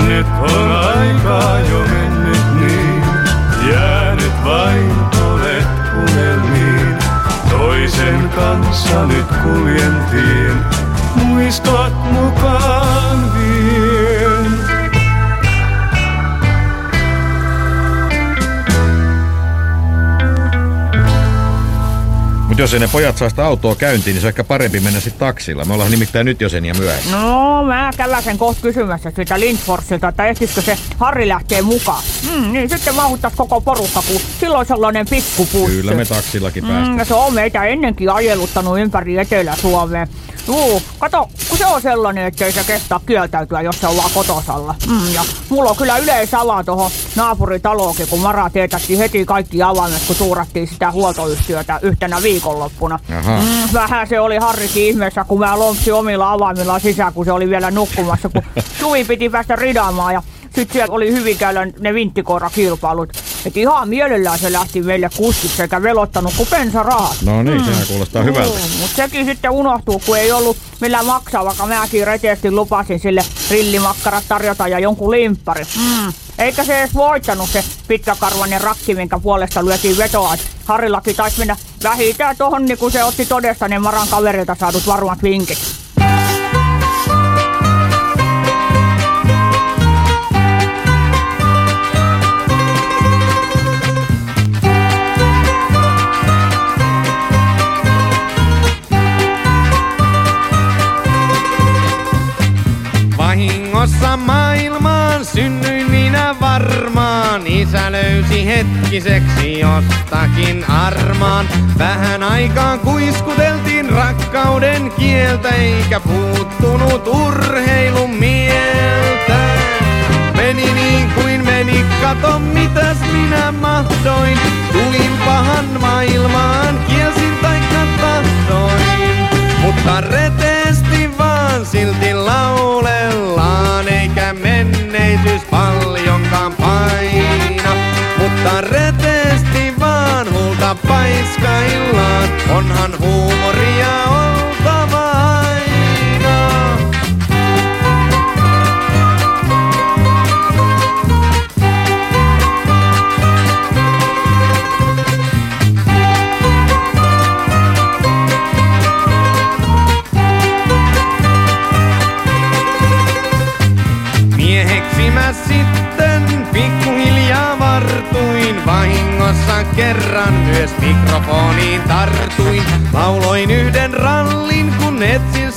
Nyt on aikaa jo mennyt niin, jäänyt vain olet unelmiin. Toisen kanssa nyt kuljen tien, muistot mukaan vien. Mutta jos ei ne pojat saa sitä autoa käyntiin, niin se on ehkä parempi mennä sitten taksilla. Me ollaan nimittäin nyt jo sen ja myöhässä. No, mä käväsen kohta kysymässä sitä Lindforsilta, että ehtisikö se Harri lähtee mukaan. Mm, niin sitten mahuttais koko porukka, kun silloin sellainen pikkupussi. Kyllä me taksillakin Mm, päästään. ja se on meitä ennenkin ajeluttanut ympäri Etelä-Suomea. Juu, kato, kun se on sellainen, ettei se kestää kieltäytyä, jos se on vaan kotosalla. Mm, ja mulla on kyllä yleisala tuohon naapuritaloonkin, kun Mara teetätti heti kaikki avaimet, kun tuurattiin sitä huoltoyhtiötä yhtenä viikonloppuna. Mm, vähän se oli Harrikin ihmeessä, kun mä lompsin omilla avaimilla sisään, kun se oli vielä nukkumassa, kun Suvi piti päästä ridaamaan ja sitten siellä oli Hyvinkäällä ne vinttikoirakilpailut. Et ihan mielellään se lähti meille kuskiksi eikä velottanut kuin bensarahat. No niin, sehän kuulostaa hyvältä. Mutta sekin sitten unohtuu, kun ei ollut millään maksaa, vaikka mäkin reteesti lupasin sille rillimakkarat tarjota ja jonkun limppari. Mm. Eikä se edes voittanut se pitkäkarvainen rakki, minkä puolesta lyötiin vetoa. Et Harrillakin taisi mennä vähintään tohon, niin kun se otti todesta ne Maran kaverilta saadut varmat vinkit. Vahingossa maailmaan synnyin minä varmaan. Isä löysi hetkiseksi jostakin armaan. Vähän aikaa kuiskuteltiin rakkauden kieltä, eikä puuttunut urheilun mieltä. Meni niin kuin meni, kato mitäs minä mahdoin. Tulin pahan maailmaan, kielsin taikka tahdoin. Mutta reteesti vaan silti laulellaan, paiskaillaan, onhan huumoria oltava kerran myös mikrofoniin tartuin. Lauloin yhden rallin, kun etsin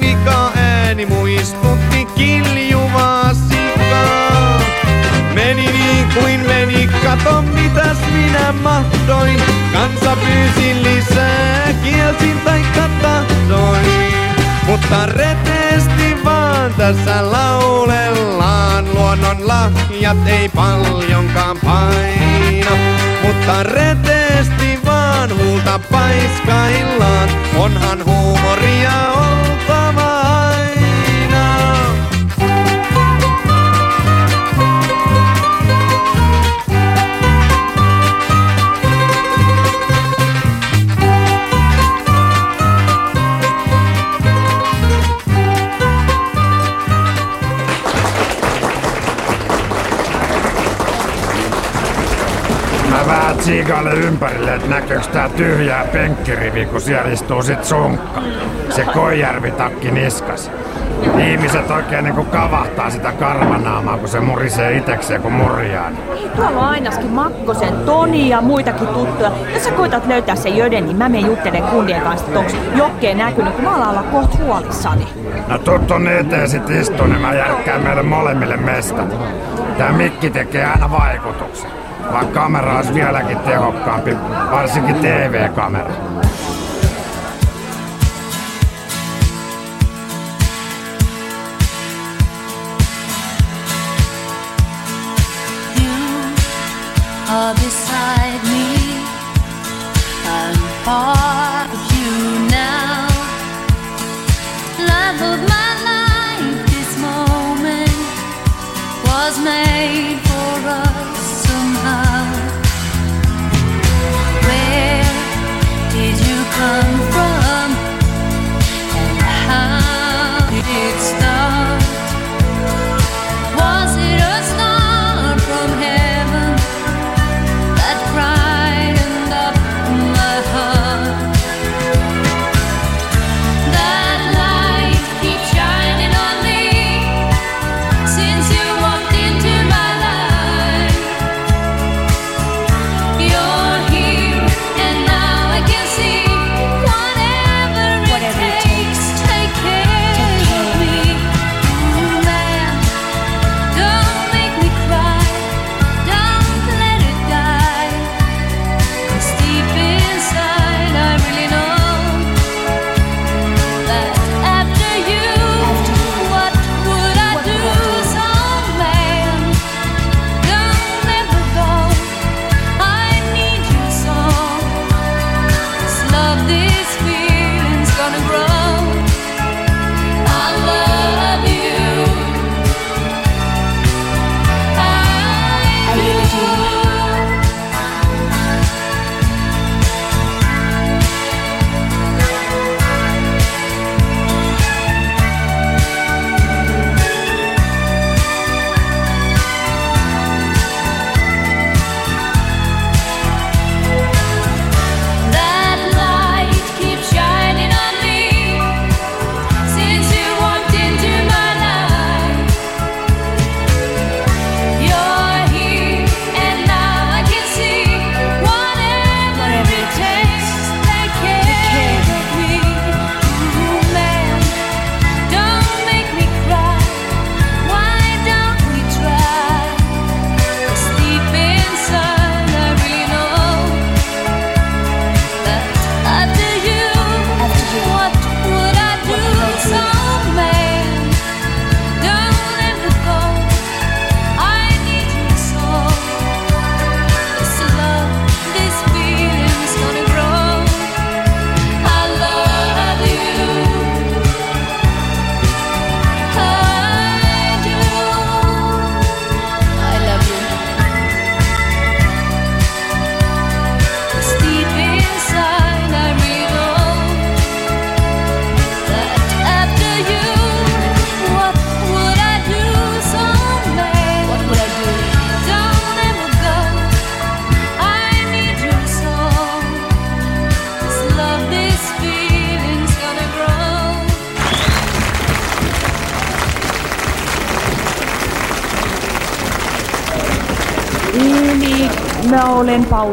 mikä ääni muistutti kiljuvaa sikaa. Meni niin kuin meni, kato mitäs minä mahtoin. Kansa pyysin lisää, kielsin tai tahdoin. Mutta reteesti vaan tässä laulellaan, luonnon lahjat ei paljonkaan paina. Jatkan vaan huulta paiskaillaan, onhan huumoria oltava. Mikalle ympärille, että näkyykö tää tyhjää penkkirivi, kun siellä istuu sit sunkka. Se Koijärvi-takki niskas. Ihmiset oikein niinku kavahtaa sitä karvanaamaa, kun se murisee itekseen, kun murjaa. Tuolla on ainakin Makkosen, Toni ja muitakin tuttuja. Jos sä koitat löytää se jöden, niin mä menen juttelen kundien kanssa, että onko jokkeen näkynyt, kun mä alan olla kohta huolissani. No tuttuni eteen sit istu, niin mä järkkään meille molemmille mestat. Tää mikki tekee aina vaikutuksen. vaan kamera olisi vieläkin tehokkaampi, varsinkin TV-kamera. are beside me. I'm part of you now. Love of my life, this moment was made.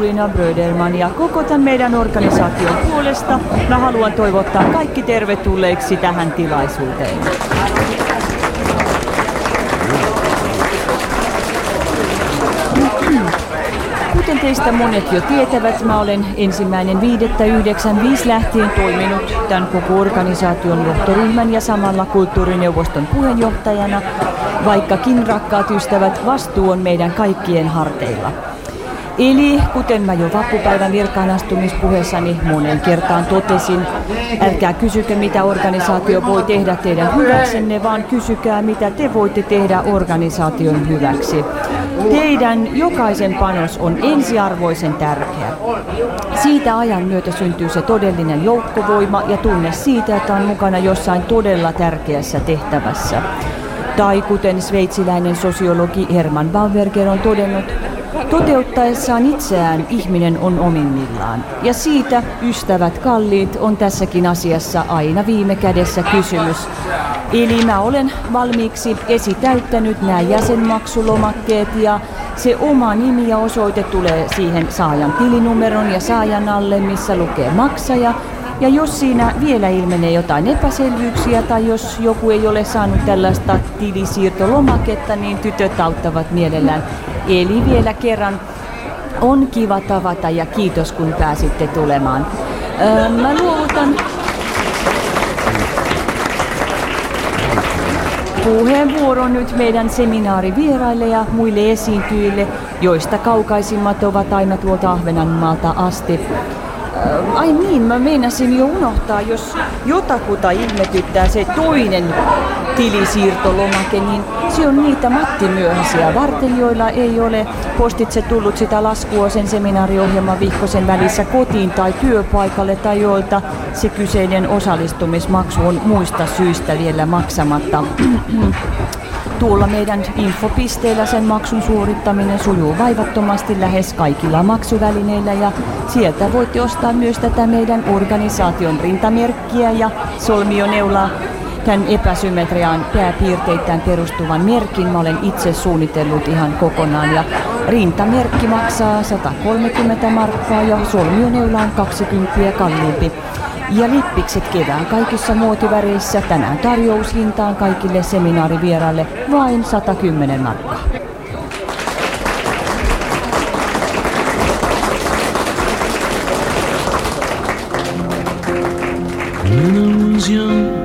Paulina Bröderman ja koko tämän meidän organisaation puolesta mä haluan toivottaa kaikki tervetulleeksi tähän tilaisuuteen. Kuten teistä monet jo tietävät, mä olen ensimmäinen 5.95 lähtien toiminut tämän koko organisaation johtoryhmän ja samalla kulttuurineuvoston puheenjohtajana, vaikkakin rakkaat ystävät, vastuu on meidän kaikkien harteilla. Eli kuten mä jo vappupäivän virkaanastumispuheessani monen kertaan totesin, älkää kysykö mitä organisaatio voi tehdä teidän hyväksenne, vaan kysykää mitä te voitte tehdä organisaation hyväksi. Teidän jokaisen panos on ensiarvoisen tärkeä. Siitä ajan myötä syntyy se todellinen joukkovoima ja tunne siitä, että on mukana jossain todella tärkeässä tehtävässä. Tai kuten sveitsiläinen sosiologi Herman Bauerger on todennut, Toteuttaessaan itseään ihminen on omimmillaan. Ja siitä, ystävät kalliit, on tässäkin asiassa aina viime kädessä kysymys. Eli mä olen valmiiksi esitäyttänyt nämä jäsenmaksulomakkeet ja se oma nimi ja osoite tulee siihen saajan tilinumeron ja saajan alle, missä lukee maksaja. Ja jos siinä vielä ilmenee jotain epäselvyyksiä tai jos joku ei ole saanut tällaista tilisiirtolomaketta, niin tytöt auttavat mielellään. Eli vielä kerran on kiva tavata ja kiitos kun pääsitte tulemaan. Öö, mä luovutan puheenvuoron nyt meidän seminaarivieraille ja muille esiintyjille, joista kaukaisimmat ovat aina tuolta Ahvenanmaalta asti. Ai niin, mä meinasin jo unohtaa, jos jotakuta ihmetyttää se toinen tilisiirtolomake, niin se on niitä Matti myöhäisiä varten, joilla ei ole postitse tullut sitä laskua sen seminaariohjelman vihkosen välissä kotiin tai työpaikalle tai joilta se kyseinen osallistumismaksu on muista syistä vielä maksamatta. Tuolla meidän infopisteellä sen maksun suorittaminen sujuu vaivattomasti lähes kaikilla maksuvälineillä ja sieltä voitte ostaa myös tätä meidän organisaation rintamerkkiä ja solmioneulaa. Tämän epäsymmetriaan pääpiirteittäin perustuvan merkin mä olen itse suunnitellut ihan kokonaan ja rintamerkki maksaa 130 markkaa ja solmioneula on 20 kalliimpi. Ja lippikset kevään kaikissa muotiväreissä tänään tarjoushintaan kaikille seminaarivieraille vain 110 markkaa. When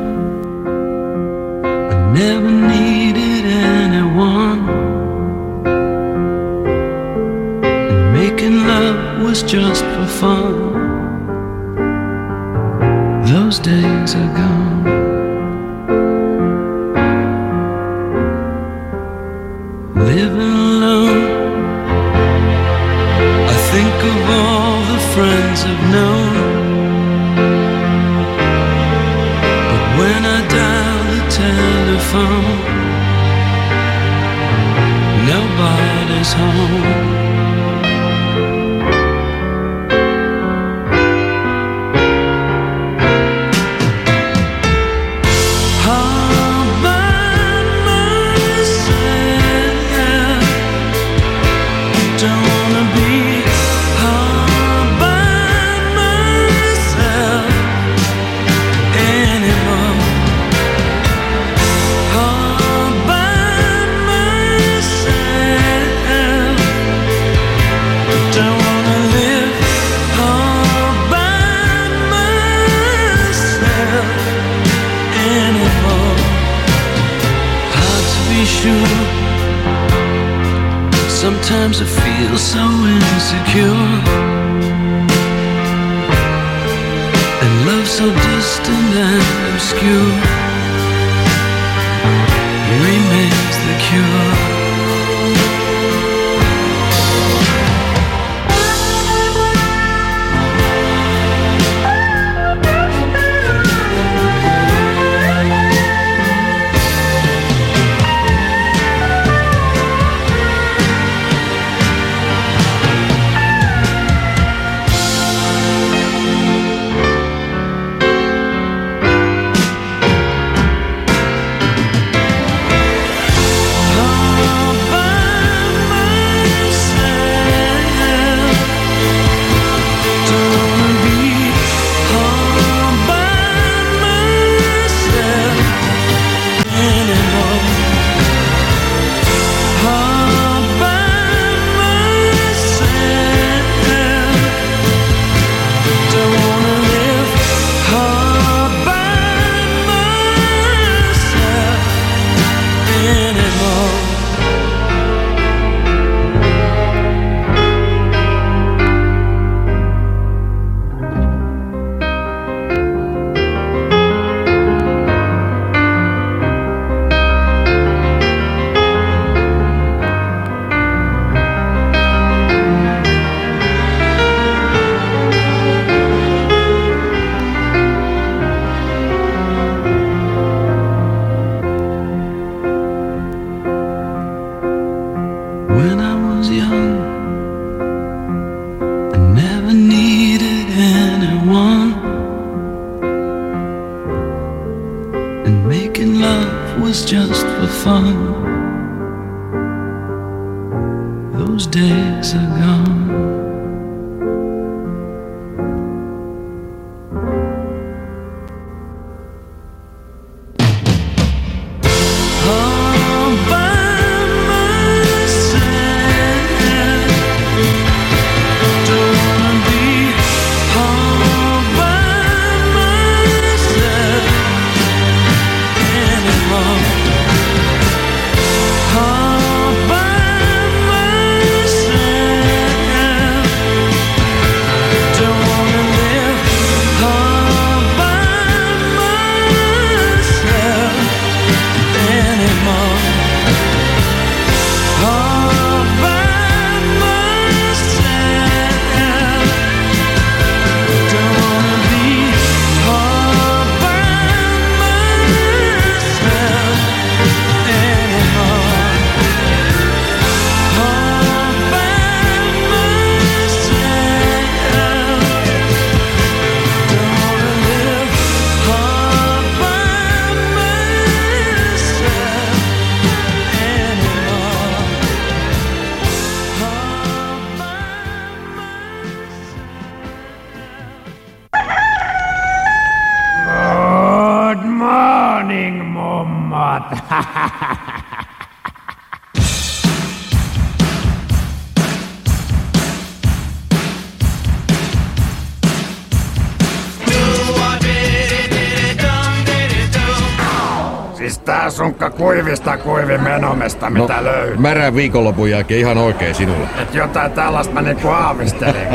mitä no. löytyy. Märän viikonlopun jälkeen ihan oikein sinulle. Et jotain tällaista mä niinku aavistelin.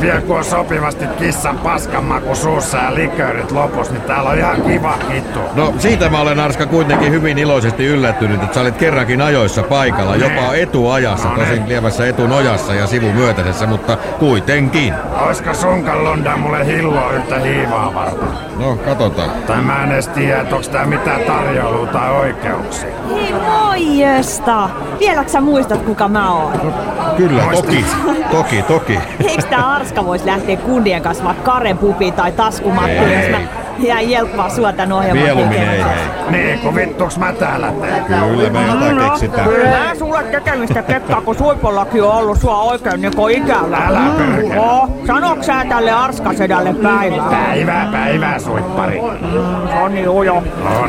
Vielä kun on sopivasti kissan paskan maku suussa ja liköörit lopussa, niin täällä on ihan kiva kittu. No siitä mä olen Arska kuitenkin hyvin iloisesti yllättynyt, että sä olit kerrankin ajoissa paikalla, jopa etuajassa, No niin. tosin lievässä etunojassa ja sivumyötäisessä, mutta kuitenkin. Oisko sunkan Londa mulle hilloa yhtä hiivaa varten? No, katsotaan. Tai mä en edes tiedä, että onks tää mitään tarjoulua tai oikeuksia. Hei moi Jösta! Vieläks sä muistat kuka mä oon? Kyllä, toki, toki, toki. Eiks tää Arska vois lähteä kundien kanssa vaikka Karen pupiin tai taskumatkuun, Ei. jos mä jään jelppaa sua tän ohjelman Mieluummin ei, tekemisessä? Niin, kun vittuks mä täällä teen? Kyllä me jotain keksitään. Kyllä sulle tekemistä Pekka, kun suipollakin on ollut sua oikein niinku ikävä. Älä. No, sanoks sä tälle arskasedälle päivää? Päivää, päivää, suippari. Mm, se on niin ujo.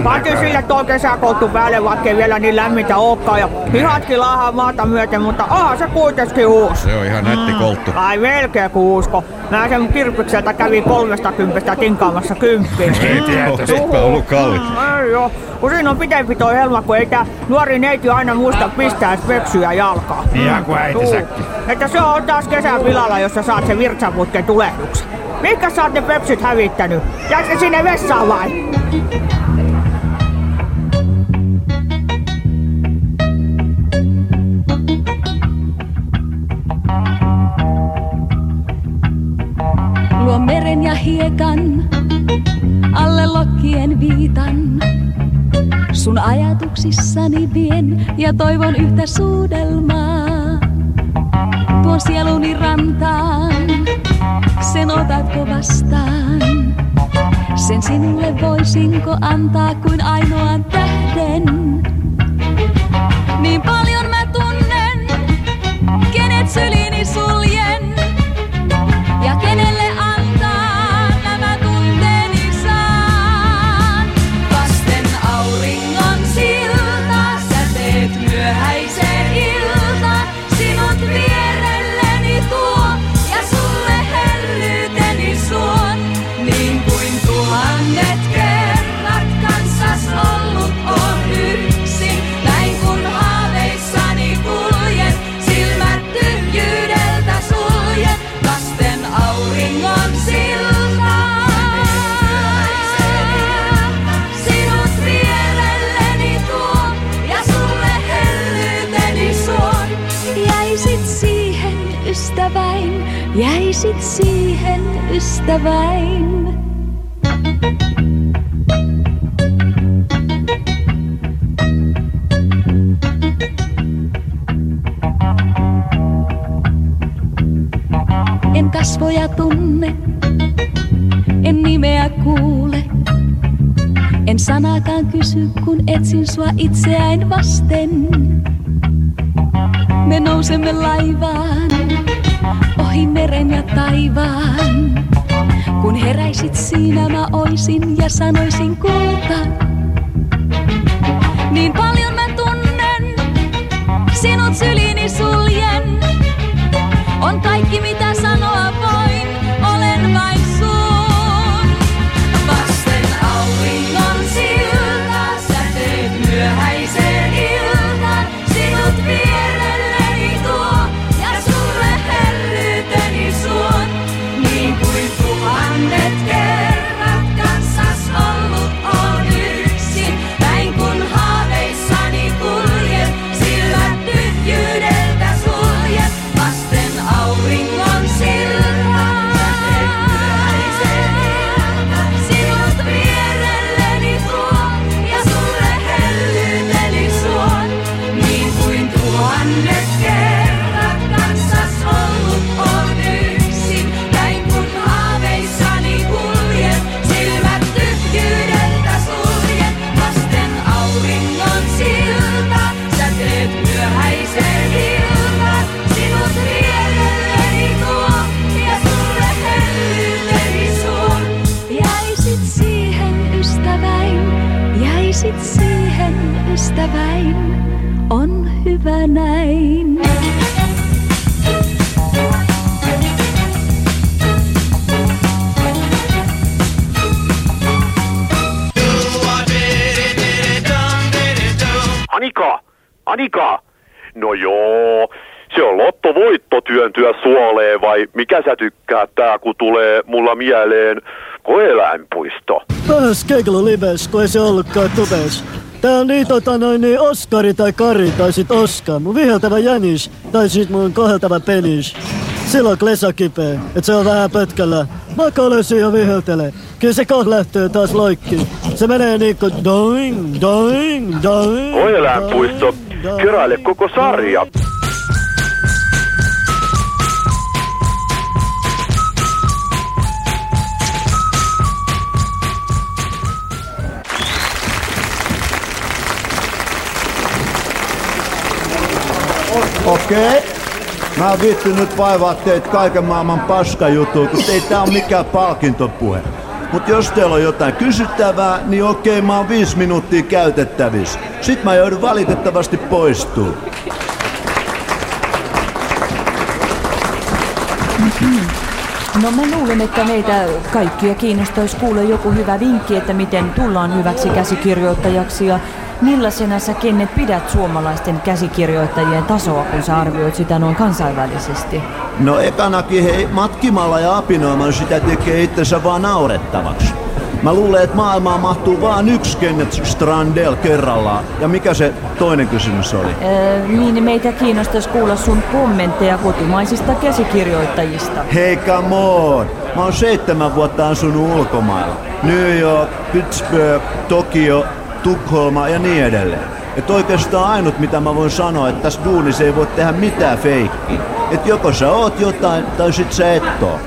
Näköinen. sille toi kesäkouttu päälle, vaikkei vielä niin lämmintä olekaan. Ja hihatkin laahaa maata myöten, mutta aha se kuitenkin uusi. Se on ihan nätti kolttu. Ai melkein kuusko. Mä sen kirpikseltä kävin kolmesta kympistä tinkaamassa kymppiin. Ei. Oispa ollut kallis. Mm, Ei joo. Kun siinä on pitempi toi helma, kun ei tää nuori neiti aina muista pistää pöksyä jalkaa. Ihan kuin äitisäkin. Että se on taas kesän pilalla, jos sä saat sen virtsaputken tulehduksen. Mihinkä sä oot ne pöksyt hävittänyt? Jäikö se sinne vessaan vai? Hiekan, alle lokkien viitan. Sun ajatuksissani vien ja toivon yhtä suudelmaa. Tuon sieluni rantaan, sen otatko vastaan? Sen sinulle voisinko antaa kuin ainoan tähden? Niin paljon mä tunnen, kenet syliini suljen. Ja kenelle jäisit siihen ystäväin. En kasvoja tunne, en nimeä kuule. En sanakaan kysy, kun etsin sua itseäin vasten. Me nousemme laivaan, ohi meren ja taivaan. Kun heräisit siinä mä oisin ja sanoisin kulta. Niin paljon mä tunnen, sinut syliini suljen. On kaikki mitä työntyä suoleen vai mikä sä tykkää tää, kun tulee mulla mieleen koeläinpuisto? Pahas keglo lives, kun ei se ollutkaan tuves. Tää on niin tota noin niin Oskari tai Kari tai sit Oska. Mun viheltävä jänis tai sit mun koheltava penis. Silloin klesa kipeä, et se on vähän pötkällä. Mä kolesin ja viheltele. Kyllä se kohta lähtee taas loikki. Se menee niinku doing, doing, doing. Koeläinpuisto, keräile koko sarja. Okei. Mä oon viittynyt vaivaa teitä kaiken maailman paskajuttuun, kun ei tää on mikään palkintopuhe. Mut jos teillä on jotain kysyttävää, niin okei, mä oon viisi minuuttia käytettävissä. Sit mä joudun valitettavasti poistumaan. No mä luulen, että meitä kaikkia kiinnostaisi kuulla joku hyvä vinkki, että miten tullaan hyväksi käsikirjoittajaksi ja millaisena sä Kennet pidät suomalaisten käsikirjoittajien tasoa, kun sä arvioit sitä noin kansainvälisesti? No ekanakin hei, matkimalla ja apinoimalla sitä tekee itsensä vaan naurettavaksi. Mä luulen, että maailmaan mahtuu vaan yksi Kenneth Strandell kerrallaan. Ja mikä se toinen kysymys oli? Öö, niin meitä kiinnostaisi kuulla sun kommentteja kotimaisista käsikirjoittajista. Hei, come on! Mä oon seitsemän vuotta asunut ulkomailla. New York, Pittsburgh, Tokio, Tukholma ja niin edelleen. Et oikeastaan ainut mitä mä voin sanoa, että tässä duunissa ei voi tehdä mitään feikkiä. Et joko sä oot jotain tai sit sä et oo.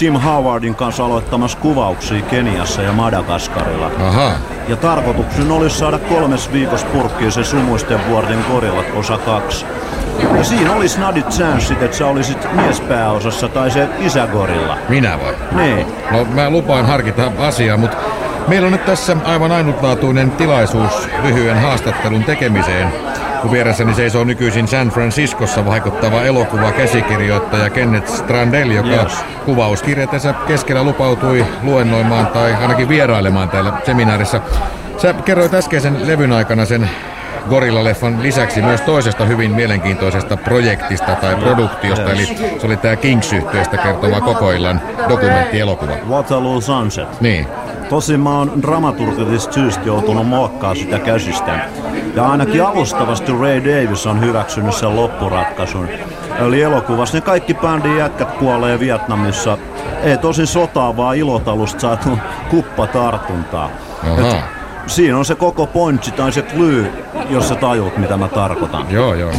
Jim Howardin kanssa aloittamassa kuvauksia Keniassa ja Madagaskarilla. Aha. Ja tarkoituksena olisi saada kolmes viikossa purkkiin se sumuisten vuorten korillat osa kaksi. Ja siinä olisi nadit chanssit, että sä olisit miespääosassa tai se isägorilla. Minä vai? Niin. No mä lupaan harkita asiaa, mutta meillä on nyt tässä aivan ainutlaatuinen tilaisuus lyhyen haastattelun tekemiseen. Kun vieressäni seisoo nykyisin San Franciscossa vaikuttava elokuva käsikirjoittaja Kenneth Strandell, joka Yes. kuvauskirjatessa keskellä lupautui luennoimaan tai ainakin vierailemaan täällä seminaarissa. Sä kerroit äskeisen levyn aikana sen Gorilla-leffan lisäksi myös toisesta hyvin mielenkiintoisesta projektista tai produktiosta, eli se oli tämä kings yhtyeestä kertova koko illan dokumenttielokuva. Waterloo Sunset. Niin. Tosin mä oon dramaturgisista syystä joutunut muokkaa sitä käsistä. Ja ainakin alustavasti Ray Davis on hyväksynyt sen loppuratkaisun. Eli elokuvassa ne kaikki bändin jätkät kuolee Vietnamissa. Ei tosin sotaa, vaan ilotalusta saatu kuppatartuntaa. Siinä on se koko pointsi tai se clue, jos sä tajut mitä mä tarkoitan. Joo, joo.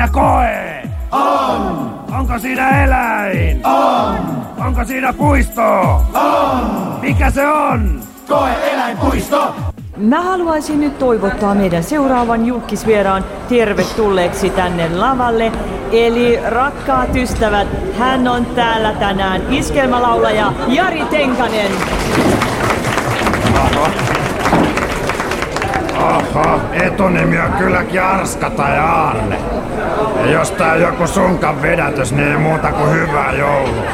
Siinä koe? On. Onko siinä eläin? On. Onko siinä puisto? On. Mikä se on? Koe eläinpuisto. Mä haluaisin nyt toivottaa meidän seuraavan julkisvieraan tervetulleeksi tänne lavalle. Eli rakkaat ystävät, hän on täällä tänään iskelmälaulaja Jari Tenkanen. Oho, etunimi on kylläkin Arska tai Aanne. Ja jos tää joku sunkan vedätys, niin ei muuta kuin hyvää joulua.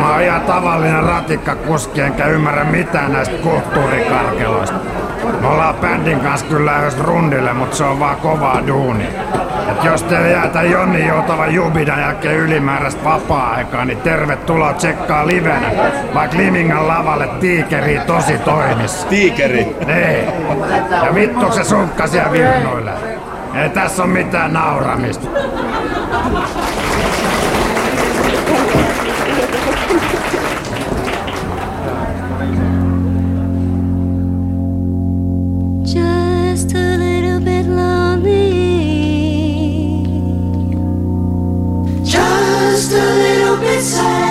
Mä oon ihan tavallinen ratikkakuski, enkä ymmärrä mitään näistä kulttuurikarkeloista. Me ollaan bändin kanssa kyllä lähes rundille, mutta se on vaan kovaa duuni. Et jos te jäätä Jonni joutava jubidan jälkeen ylimääräistä vapaa-aikaa, niin tervetuloa tsekkaa livenä. Vaikka Limingan lavalle tiikeri tosi toimissa. Tiikeri? Niin. Ja vittu se sunkka siellä virnoille. Ei tässä ole mitään nauramista. Just a little bit lonely. Just a little bit sad.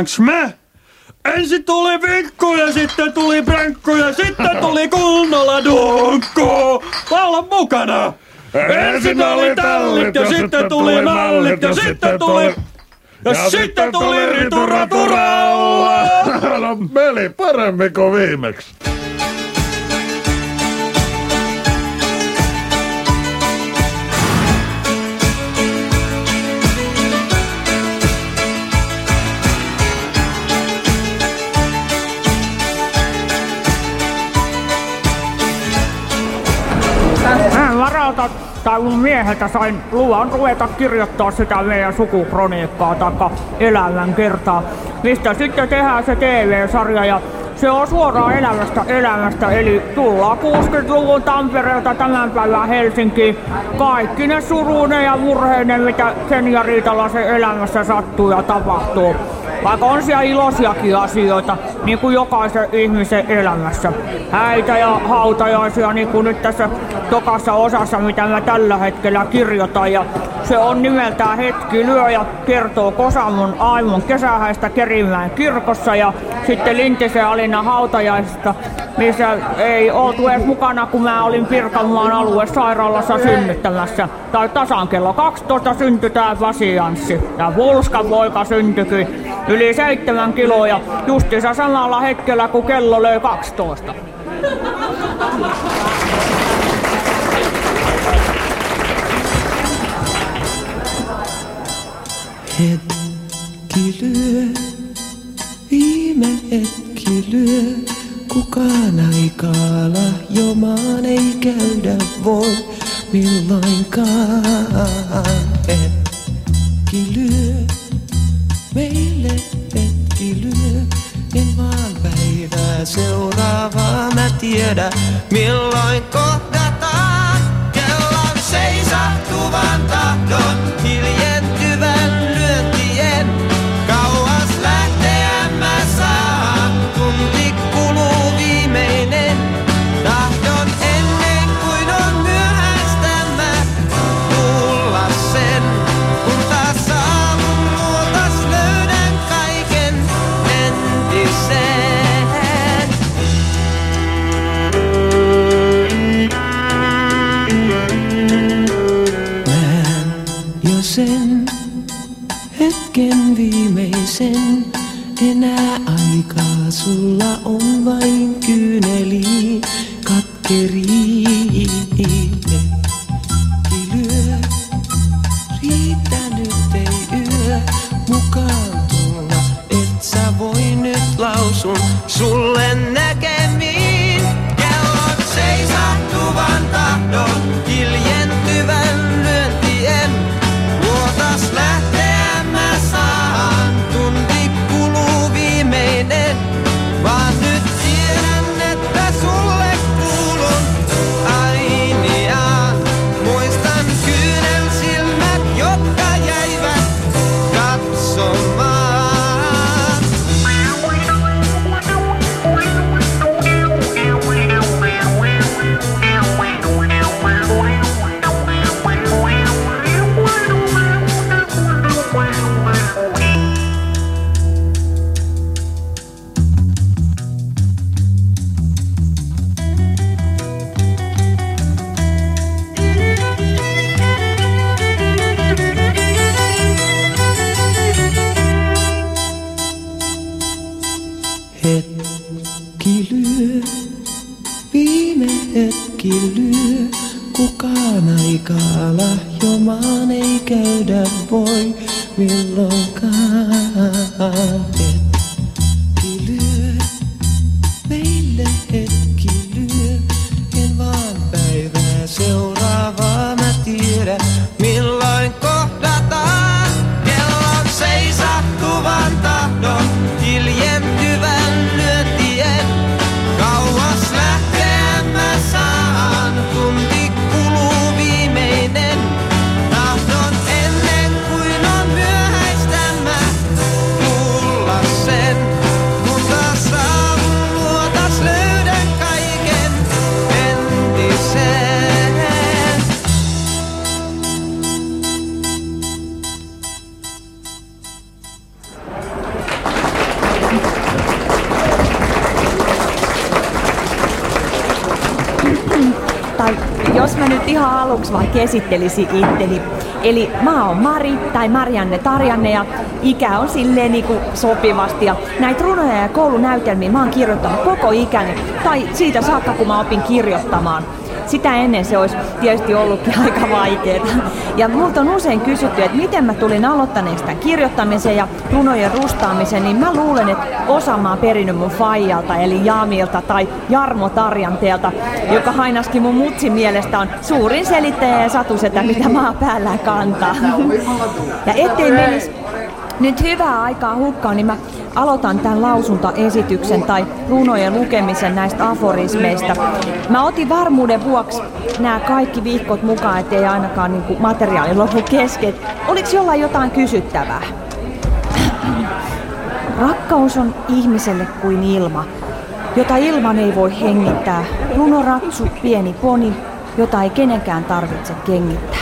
Aloitanks mä? Ensin tuli vinkku ja sitten tuli prankku ja sitten tuli kunnolla dunkku. Laula mukana! Ensin oli tallit ja sitten tuli mallit ja sitten tuli... Ja sitten tuli rituraturalla! No meni paremmin kuin viimeksi. Mun mieheltä sain luvan ruveta kirjoittaa sitä meidän sukukroniikkaa taikka elämän kertaa, mistä sitten tehdään se TV-sarja ja se on suoraan elämästä elämästä, eli tullaan 60-luvun Tampereelta tämän päivän Helsinkiin. Kaikki ne suruinen ja murheinen, mitä sen ja Riitalaisen elämässä sattuu ja tapahtuu. Vaikka on siellä ilosiakin asioita, niin kuin jokaisen ihmisen elämässä. Häitä ja hautajaisia, niin kuin nyt tässä tokassa osassa, mitä mä tällä hetkellä kirjoitan. Ja se on nimeltään Hetki lyö ja kertoo Kosamon Aimon kesähäistä Kerimäen kirkossa ja sitten Lintisen Alinan hautajaisista, missä ei oltu edes mukana, kun mä olin Pirkanmaan aluesairaalassa synnyttämässä. Tai tasan kello 12 syntyi tää Pasi Janssi. Ja Vulskan poika syntyikin yli seitsemän kiloa justiinsa samalla hetkellä, kun kello löi 12. Hetki lyö, viime hetki lyö, kukaan aikaa lahjomaan ei käydä voi milloinkaan. Hetki lyö, meille hetki lyö, en vaan päivää seuraavaa. Mä tiedä milloin kohdataan. Kellon seisahtuvan tahdon hiljentyvän esittelisin itteni. Eli mä oon Mari tai Marianne Tarjanne ja ikä on silleen niinku sopivasti. Ja näitä runoja ja koulunäytelmiä mä oon kirjoittanut koko ikäni. Tai siitä saakka kun mä opin kirjoittamaan. Sitä ennen se olisi tietysti ollutkin aika vaikeaa. Ja multa on usein kysytty, että miten mä tulin aloittaneeksi tämän kirjoittamisen ja runojen rustaamisen, niin mä luulen, että osa mä oon perinyt mun faijalta, eli Jaamilta tai Jarmo Tarjanteelta, joka Hainaski mun mutsin mielestä on suurin selittäjä ja satusetä, mitä maa päällä kantaa. Ja ettei menisi nyt hyvää aikaa hukkaan, niin mä aloitan tämän lausuntaesityksen tai runojen lukemisen näistä aforismeista. Mä otin varmuuden vuoksi nämä kaikki viikot mukaan, ettei ainakaan niin materiaali lopu kesken. Oliko jollain jotain kysyttävää? Rakkaus on ihmiselle kuin ilma – jota ilman ei voi hengittää. Runoratsu, pieni poni, jota ei kenenkään tarvitse kengittää.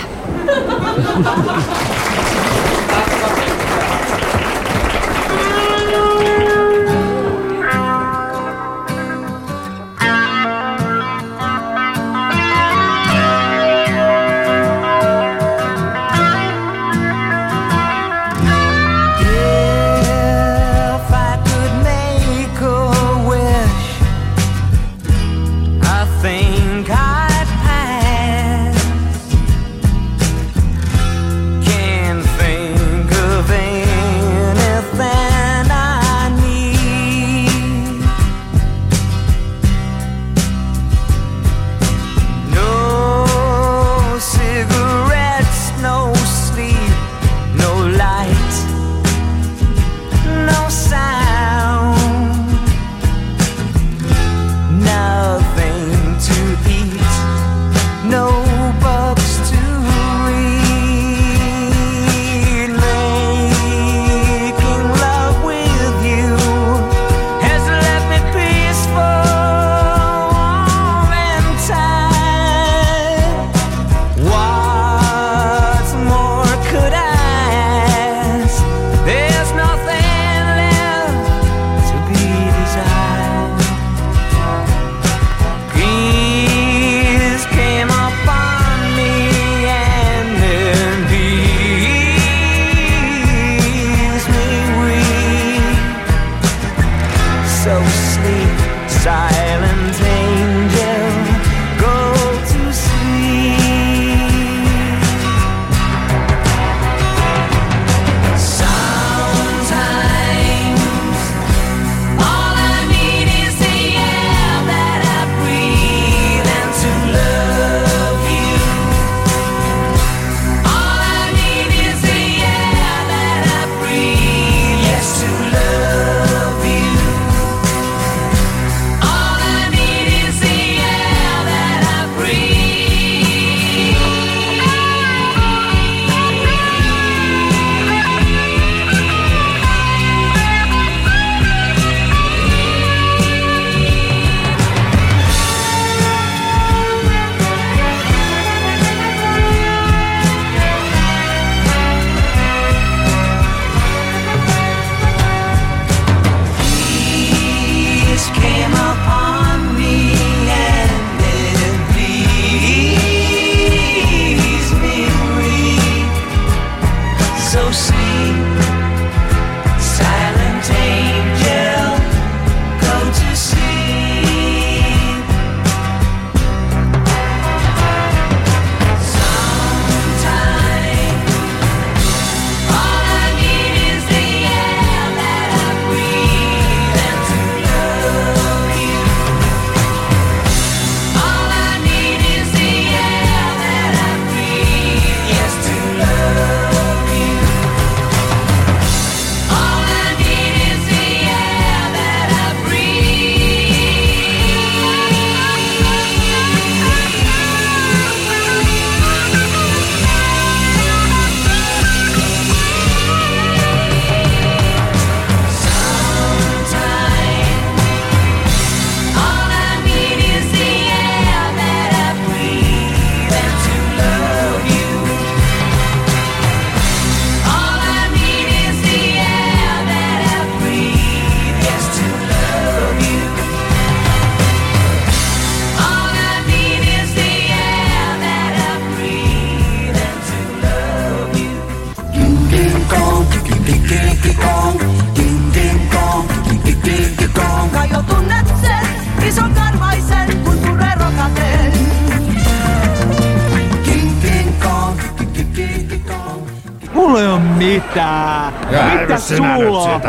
see.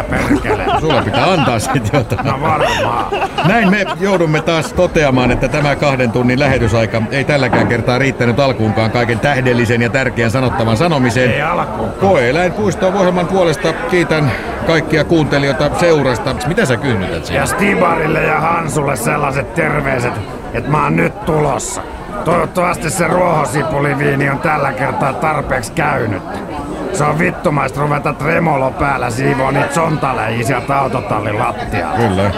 Perkele. Sulla pitää antaa sit jotain. No varmaan. Näin me joudumme taas toteamaan, että tämä kahden tunnin lähetysaika ei tälläkään kertaa riittänyt alkuunkaan kaiken tähdellisen ja tärkeän sanottavan sanomiseen. Ei alkuun. Koe-eläinpuisto ohjelman puolesta kiitän kaikkia kuuntelijoita seurasta. Mitä sä kyhnytät siinä? Ja Stibarille ja Hansulle sellaiset terveiset, että mä oon nyt tulossa. Toivottavasti se ruohosipuliviini on tällä kertaa tarpeeksi käynyt. Se on vittumaista ruveta tremolo päällä siivoa niitä sontaläjiä sieltä autotallin lattialta. Kyllä.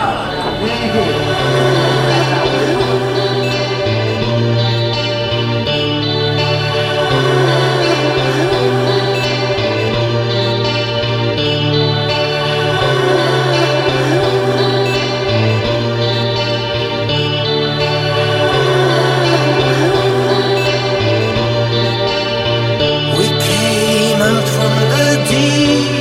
ti.